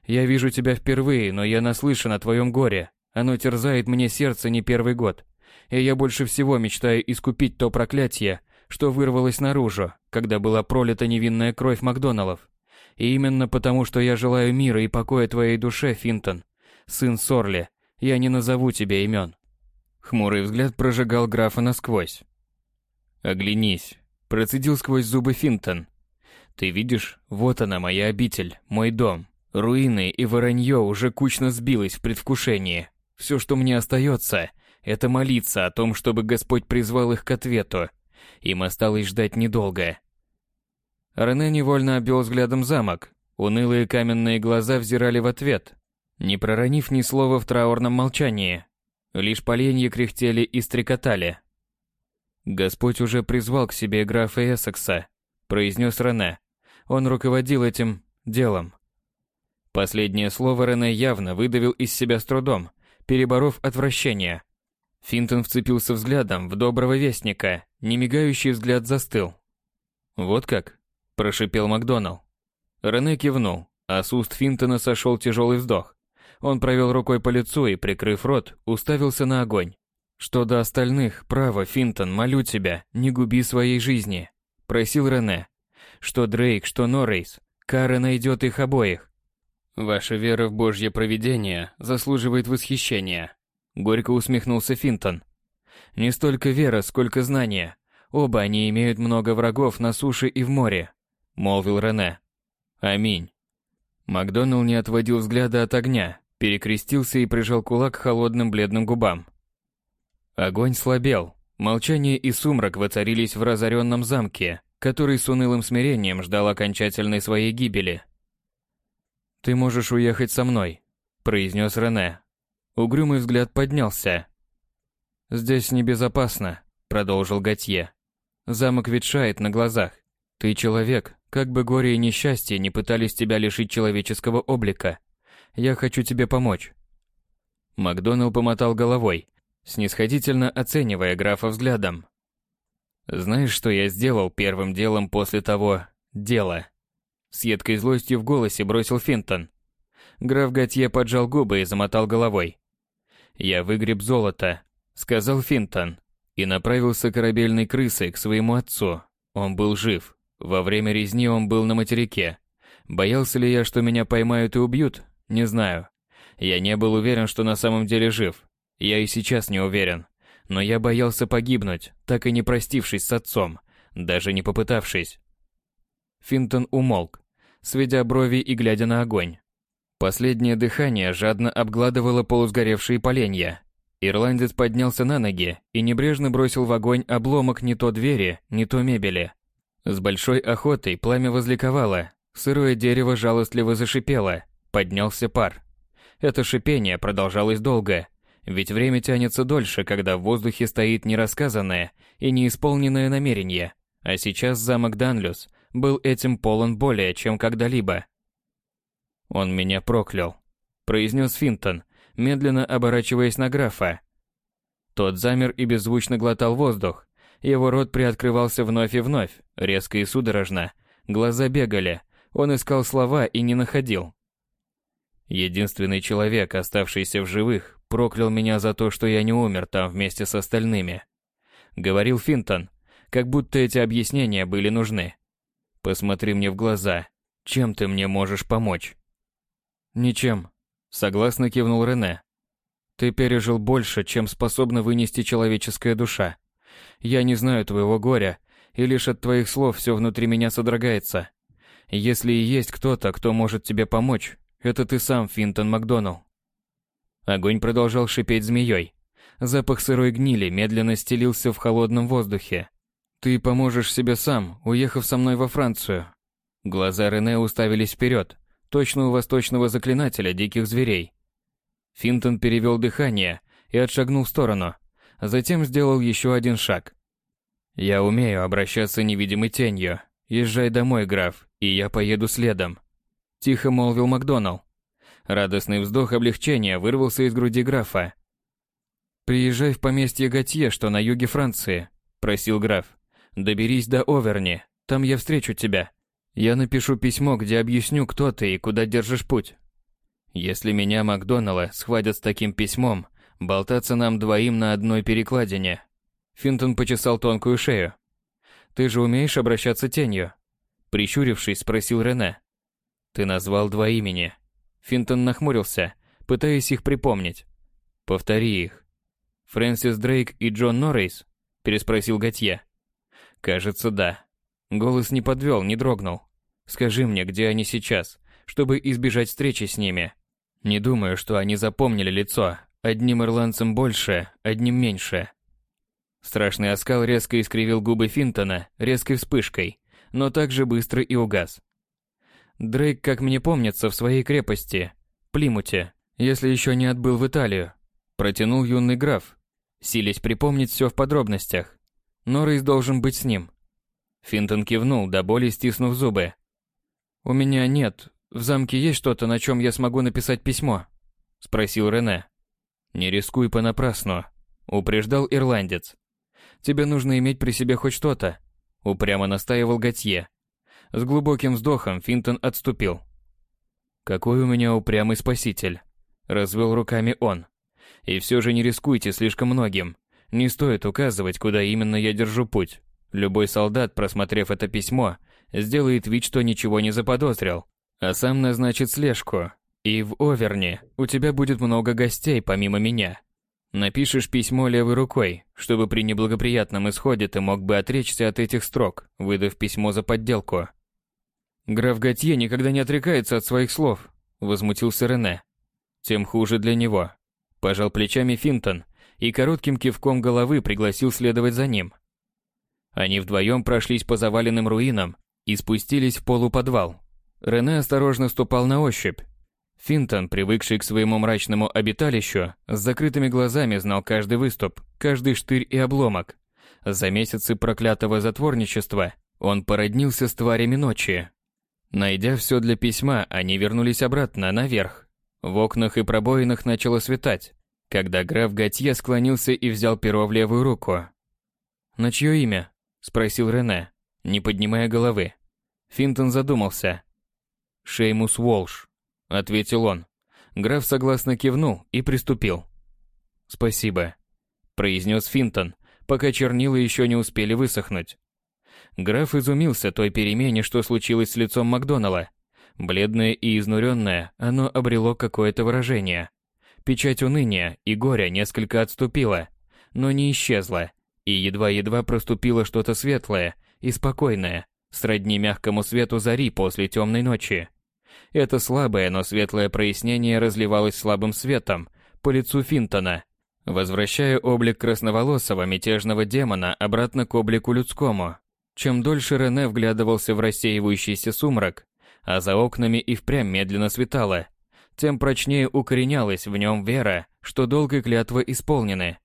Я вижу тебя впервые, но я наслышан о твоем горе. Оно терзает мне сердце не первый год. И я больше всего мечтаю искупить то проклятие, что вырвалось наружу, когда была пролита невинная кровь Макдоналлов. И именно потому, что я желаю мира и покоя твоей душе, Финтон, сын Сорли, я не назову тебе имен. Хмурый взгляд прожигал графа насквозь. «Оглянись», — процедил сквозь зубы Финтон. «Ты видишь, вот она моя обитель, мой дом. Руины и воронье уже кучно сбилось в предвкушении. Все, что мне остается, это молиться о том, чтобы Господь призвал их к ответу. Им осталось ждать недолго». Рене невольно обвел взглядом замок. Унылые каменные глаза взирали в ответ, не проронив ни слова в траурном молчании. Лишь поленья кряхтели и стрекотали. «Господь уже призвал к себе графа Эссекса», — произнес Рене. Он руководил этим делом. Последнее слово Рене явно выдавил из себя с трудом, переборов отвращение. Финтон вцепился взглядом в доброго вестника, немигающий взгляд застыл. «Вот как?» – прошипел Макдоналл. Рене кивнул, а с уст Финтона сошел тяжелый вздох. Он провел рукой по лицу и, прикрыв рот, уставился на огонь. «Что до остальных, право, Финтон, молю тебя, не губи своей жизни», – просил Рене. «Что Дрейк, что Норрейс, кара найдет их обоих». «Ваша вера в божье провидение заслуживает восхищения», – горько усмехнулся Финтон. «Не столько вера, сколько знания. Оба они имеют много врагов на суше и в море», – молвил Рене. «Аминь». Макдоналл не отводил взгляда от огня, перекрестился и прижал кулак к холодным бледным губам. Огонь слабел. Молчание и сумрак воцарились в разоренном замке, который с унылым смирением ждал окончательной своей гибели. «Ты можешь уехать со мной», — произнес Рене. Угрюмый взгляд поднялся. «Здесь небезопасно», — продолжил Готье. «Замок ветшает на глазах. Ты человек, как бы горе и несчастье не пытались тебя лишить человеческого облика. Я хочу тебе помочь. Макдоналл помотал головой, снисходительно оценивая графа взглядом. Знаешь, что я сделал первым делом после того дела? С едкой злостью в голосе бросил Финтон. Граф Готье поджал губы и замотал головой. «Я выгреб золото», — сказал Финтон, и направился корабельной крысой к своему отцу. Он был жив. Во время резни он был на материке. Боялся ли я, что меня поймают и убьют? Не знаю. Я не был уверен, что на самом деле жив. Я и сейчас не уверен. Но я боялся погибнуть, так и не простившись с отцом, даже не попытавшись. Финтон умолк, сведя брови и глядя на огонь. Последнее дыхание жадно обгладывало полусгоревшие поленья. Ирландец поднялся на ноги и небрежно бросил в огонь обломок не то двери, не то мебели. С большой охотой пламя возликовало, сырое дерево жалостливо зашипело, Поднялся пар. Это шипение продолжалось долго, ведь время тянется дольше, когда в воздухе стоит нерассказанное и неисполненное намерение, а сейчас замок Данлюс был этим полон более, чем когда-либо. «Он меня проклял», — произнес Финтон, медленно оборачиваясь на графа. Тот замер и беззвучно глотал воздух. Его рот приоткрывался вновь и вновь, резко и судорожно. Глаза бегали. Он искал слова и не находил. Единственный человек, оставшийся в живых, проклял меня за то, что я не умер там вместе с остальными. Говорил Финтон, как будто эти объяснения были нужны. Посмотри мне в глаза. Чем ты мне можешь помочь? Ничем. Согласно кивнул Рене. Ты пережил больше, чем способна вынести человеческая душа. Я не знаю твоего горя, и лишь от твоих слов все внутри меня содрогается. Если и есть кто-то, кто может тебе помочь, это ты сам, Финтон Макдоналл. Огонь продолжал шипеть змеей. Запах сырой гнили медленно стелился в холодном воздухе. Ты поможешь себе сам, уехав со мной во Францию. Глаза Рене уставились вперед, точно у восточного заклинателя диких зверей. Финтон перевел дыхание и отшагнул в сторону. Затем сделал еще один шаг. «Я умею обращаться невидимой тенью. Езжай домой, граф, и я поеду следом. Тихо молвил Макдоналл. Радостный вздох облегчения вырвался из груди графа. «Приезжай в поместье Готье, что на юге Франции», – просил граф. «Доберись до Оверни, там я встречу тебя. Я напишу письмо, где объясню, кто ты и куда держишь путь. Если меня, Макдоналла, схватят с таким письмом, болтаться нам двоим на одной перекладине». Финтон почесал тонкую шею. «Ты же умеешь обращаться тенью?» Прищурившись, спросил Рене. «Ты назвал два имени». Финтон нахмурился, пытаясь их припомнить. «Повтори их». «Фрэнсис Дрейк и Джон Норрейс?» Переспросил Готье. «Кажется, да». Голос не подвел, не дрогнул. «Скажи мне, где они сейчас, чтобы избежать встречи с ними. Не думаю, что они запомнили лицо. Одним ирландцем больше, одним меньше». Страшный оскал резко искривил губы Финтона резкой вспышкой, но также быстро и угас. Дрейк, как мне помнится, в своей крепости, Плимуте, если еще не отбыл в Италию, протянул юный граф, силясь припомнить все в подробностях. Норрис должен быть с ним. Финтон кивнул, до боли стиснув зубы. «У меня нет. В замке есть что-то, на чем я смогу написать письмо?» Спросил Рене. «Не рискуй понапрасну», — упреждал ирландец. «Тебе нужно иметь при себе хоть что-то», — упрямо настаивал Готье. С глубоким вздохом Финтон отступил. «Какой у меня упрямый спаситель!» — развел руками он. «И все же не рискуйте слишком многим. Не стоит указывать, куда именно я держу путь. Любой солдат, просмотрев это письмо, сделает вид, что ничего не заподозрил, а сам назначит слежку. И в Оверне у тебя будет много гостей помимо меня. Напишешь письмо левой рукой, чтобы при неблагоприятном исходе ты мог бы отречься от этих строк, выдав письмо за подделку. Граф Готье никогда не отрекается от своих слов, возмутился Рене. Тем хуже для него. Пожал плечами Финтон и коротким кивком головы пригласил следовать за ним. Они вдвоем прошлись по заваленным руинам и спустились в полуподвал. Рене осторожно ступал на ощупь. Финтон, привыкший к своему мрачному обиталищу, с закрытыми глазами знал каждый выступ, каждый штырь и обломок. За месяцы проклятого затворничества он породнился с тварями ночи, Найдя все для письма, они вернулись обратно, наверх. В окнах и пробоинах начало светать, когда граф Готье склонился и взял перо в левую руку. «На чье имя?» – спросил Рене, не поднимая головы. Финтон задумался. «Шеймус Уолш», – ответил он. Граф согласно кивнул и приступил. «Спасибо», – произнес Финтон, пока чернила еще не успели высохнуть. Граф изумился той перемене, что случилось с лицом Макдоналла. Бледное и изнуренное, оно обрело какое-то выражение. Печать уныния и горя несколько отступила, но не исчезла, и едва-едва проступило что-то светлое и спокойное, сродни мягкому свету зари после темной ночи. Это слабое, но светлое прояснение разливалось слабым светом по лицу Финтона, возвращая облик красноволосого мятежного демона обратно к облику людскому. Чем дольше Рене вглядывался в рассеивающийся сумрак, а за окнами и впрямь медленно светало, тем прочнее укоренялась в нем вера, что долг и клятва исполнены.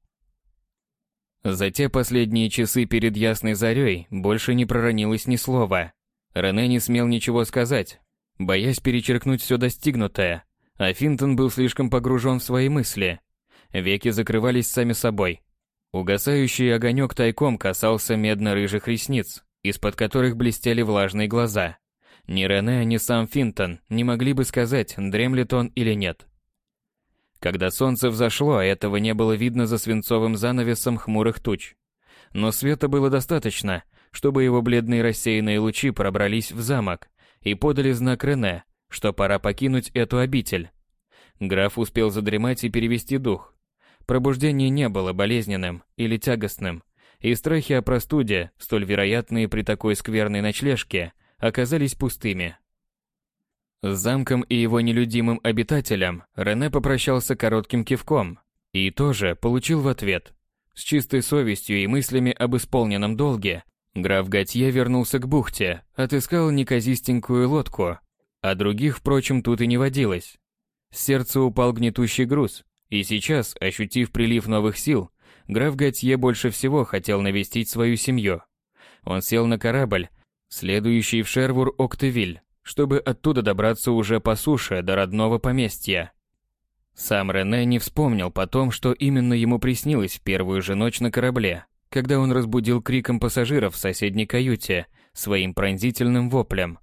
За те последние часы перед ясной зарей больше не проронилось ни слова. Рене не смел ничего сказать, боясь перечеркнуть все достигнутое, а Финтон был слишком погружен в свои мысли. Веки закрывались сами собой, Угасающий огонек тайком касался медно-рыжих ресниц, из-под которых блестели влажные глаза. Ни Рене, ни сам Финтон не могли бы сказать, дремлет он или нет. Когда солнце взошло, этого не было видно за свинцовым занавесом хмурых туч. Но света было достаточно, чтобы его бледные рассеянные лучи пробрались в замок и подали знак Рене, что пора покинуть эту обитель. Граф успел задремать и перевести дух. Пробуждение не было болезненным или тягостным, и страхи о простуде, столь вероятные при такой скверной ночлежке, оказались пустыми. С замком и его нелюдимым обитателем Рене попрощался коротким кивком и тоже получил в ответ. С чистой совестью и мыслями об исполненном долге граф Готье вернулся к бухте, отыскал неказистенькую лодку, а других, впрочем, тут и не водилось. С сердца упал гнетущий груз, и сейчас, ощутив прилив новых сил, граф Готье больше всего хотел навестить свою семью. Он сел на корабль, следующий в Шервур-Октевиль, чтобы оттуда добраться уже по суше до родного поместья. Сам Рене не вспомнил потом, что именно ему приснилось в первую же ночь на корабле, когда он разбудил криком пассажиров в соседней каюте своим пронзительным воплем.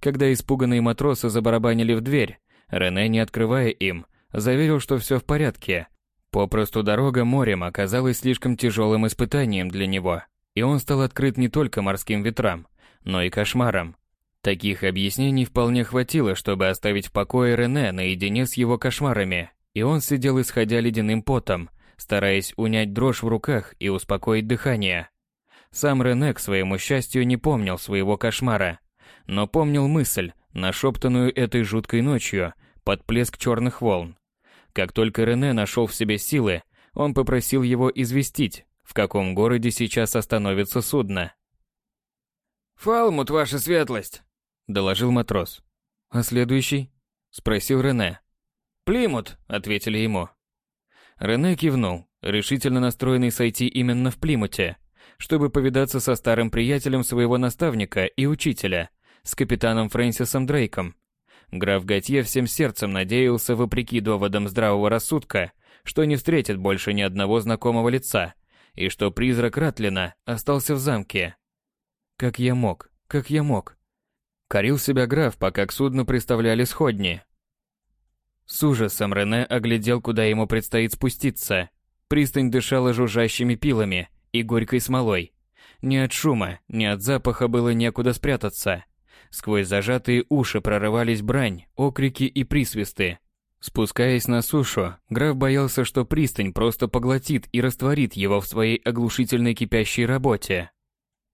Когда испуганные матросы забарабанили в дверь, Рене, не открывая им, заверил, что все в порядке. Попросту дорога морем оказалась слишком тяжелым испытанием для него, и он стал открыт не только морским ветрам, но и кошмарам. Таких объяснений вполне хватило, чтобы оставить в покое Рене наедине с его кошмарами, и он сидел исходя ледяным потом, стараясь унять дрожь в руках и успокоить дыхание. Сам Рене, к своему счастью, не помнил своего кошмара, но помнил мысль, нашептанную этой жуткой ночью под плеск черных волн. Как только Рене нашел в себе силы, он попросил его известить, в каком городе сейчас остановится судно. «Фалмут, ваша светлость!» – доложил матрос. «А следующий?» – спросил Рене. «Плимут», – ответили ему. Рене кивнул, решительно настроенный сойти именно в Плимуте, чтобы повидаться со старым приятелем своего наставника и учителя, с капитаном Фрэнсисом Дрейком. Граф Готье всем сердцем надеялся, вопреки доводам здравого рассудка, что не встретит больше ни одного знакомого лица, и что призрак Ратлина остался в замке. Как я мог, как я мог. Корил себя граф, пока к судну приставляли сходни. С ужасом Рене оглядел, куда ему предстоит спуститься. Пристань дышала жужжащими пилами и горькой смолой. Ни от шума, ни от запаха было некуда спрятаться. Сквозь зажатые уши прорывались брань, окрики и присвисты. Спускаясь на сушу, граф боялся, что пристань просто поглотит и растворит его в своей оглушительной кипящей работе.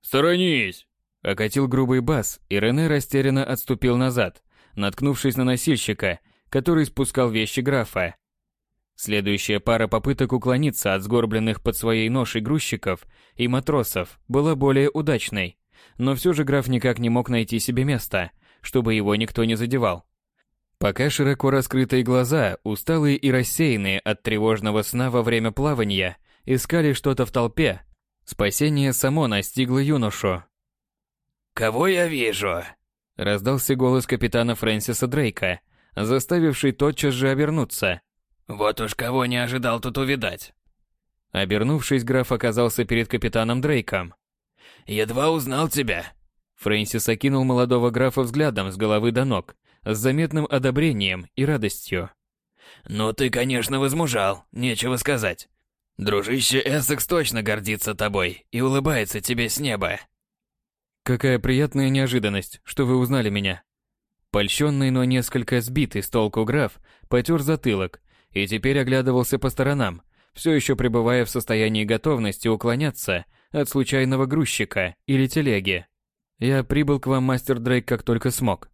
«Сторонись!» Окатил грубый бас, и Рене растерянно отступил назад, наткнувшись на носильщика, который спускал вещи графа. Следующая пара попыток уклониться от сгорбленных под своей ношей грузчиков и матросов была более удачной, но все же граф никак не мог найти себе места, чтобы его никто не задевал. Пока широко раскрытые глаза, усталые и рассеянные от тревожного сна во время плавания, искали что-то в толпе, спасение само настигло юношу, «Кого я вижу?» Раздался голос капитана Фрэнсиса Дрейка, заставивший тотчас же обернуться. «Вот уж кого не ожидал тут увидать!» Обернувшись, граф оказался перед капитаном Дрейком. «Едва узнал тебя!» Фрэнсис окинул молодого графа взглядом с головы до ног, с заметным одобрением и радостью. «Ну ты, конечно, возмужал, нечего сказать. Дружище Эссекс точно гордится тобой и улыбается тебе с неба. Какая приятная неожиданность, что вы узнали меня. Польщенный, но несколько сбитый с толку граф потер затылок и теперь оглядывался по сторонам, все еще пребывая в состоянии готовности уклоняться от случайного грузчика или телеги. Я прибыл к вам, мастер Дрейк, как только смог.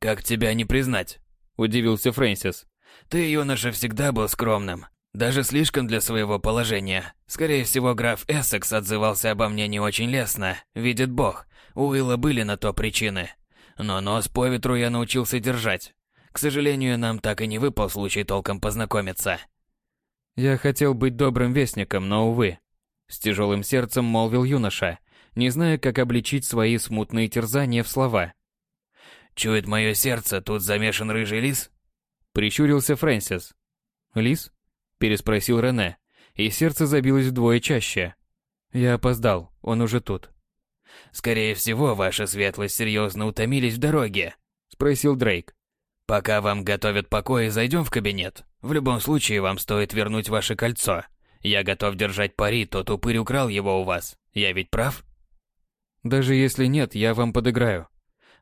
«Как тебя не признать?» – удивился Фрэнсис. «Ты, юноша, всегда был скромным. Даже слишком для своего положения. Скорее всего, граф Эссекс отзывался обо мне не очень лестно, видит бог. У Уилла были на то причины. Но нос по ветру я научился держать. К сожалению, нам так и не выпал случай толком познакомиться. Я хотел быть добрым вестником, но, увы. С тяжелым сердцем молвил юноша, не зная, как обличить свои смутные терзания в слова. «Чует мое сердце, тут замешан рыжий лис?» Прищурился Фрэнсис. «Лис?» переспросил Рене, и сердце забилось вдвое чаще. Я опоздал, он уже тут. Скорее всего, ваша светлость серьезно утомились в дороге, спросил Дрейк. Пока вам готовят покои, зайдем в кабинет. В любом случае, вам стоит вернуть ваше кольцо. Я готов держать пари, тот упырь украл его у вас. Я ведь прав? Даже если нет, я вам подыграю.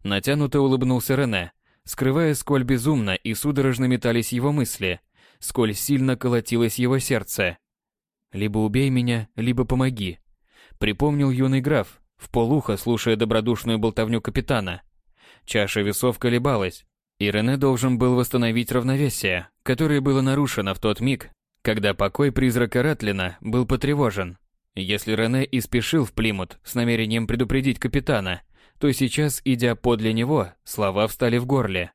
Натянуто улыбнулся Рене, скрывая, сколь безумно и судорожно метались его мысли – сколь сильно колотилось его сердце. «Либо убей меня, либо помоги», — припомнил юный граф, в полухо слушая добродушную болтовню капитана. Чаша весов колебалась, и Рене должен был восстановить равновесие, которое было нарушено в тот миг, когда покой призрака Ратлина был потревожен. Если Рене и спешил в Плимут с намерением предупредить капитана, то сейчас, идя подле него, слова встали в горле.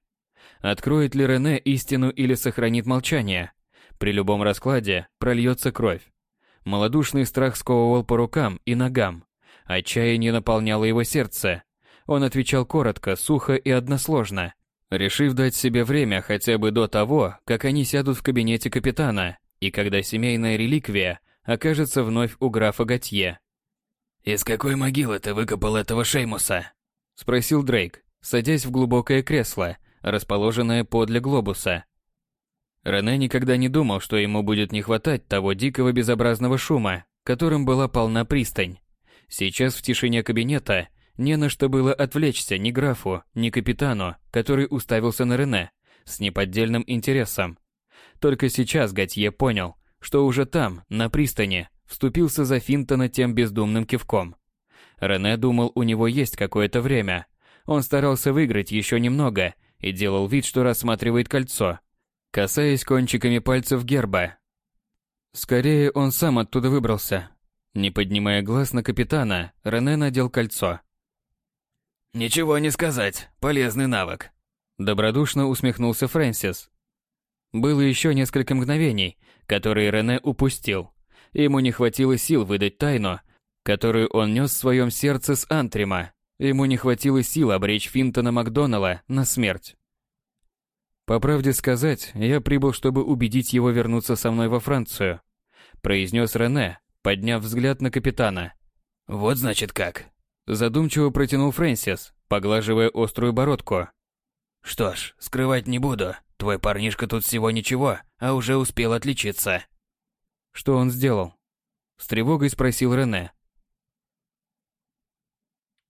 Откроет ли Рене истину или сохранит молчание? При любом раскладе прольется кровь. Молодушный страх сковывал по рукам и ногам. Отчаяние наполняло его сердце. Он отвечал коротко, сухо и односложно, решив дать себе время хотя бы до того, как они сядут в кабинете капитана, и когда семейная реликвия окажется вновь у графа Готье. «Из какой могилы ты выкопал этого Шеймуса?» — спросил Дрейк, садясь в глубокое кресло, расположенное подле глобуса. Рене никогда не думал, что ему будет не хватать того дикого безобразного шума, которым была полна пристань. Сейчас в тишине кабинета не на что было отвлечься ни графу, ни капитану, который уставился на Рене с неподдельным интересом. Только сейчас Готье понял, что уже там, на пристани, вступился за Финтона тем бездумным кивком. Рене думал, у него есть какое-то время. Он старался выиграть еще немного и делал вид, что рассматривает кольцо, касаясь кончиками пальцев герба. Скорее, он сам оттуда выбрался. Не поднимая глаз на капитана, Рене надел кольцо. «Ничего не сказать, полезный навык», — добродушно усмехнулся Фрэнсис. Было еще несколько мгновений, которые Рене упустил. Ему не хватило сил выдать тайну, которую он нес в своем сердце с Антрима. Ему не хватило сил обречь Финтона Макдоналла на смерть. По правде сказать, я прибыл, чтобы убедить его вернуться со мной во Францию, произнес Рене, подняв взгляд на капитана. Вот значит как. Задумчиво протянул Фрэнсис, поглаживая острую бородку. Что ж, скрывать не буду. Твой парнишка тут всего ничего, а уже успел отличиться. Что он сделал? С тревогой спросил Рене.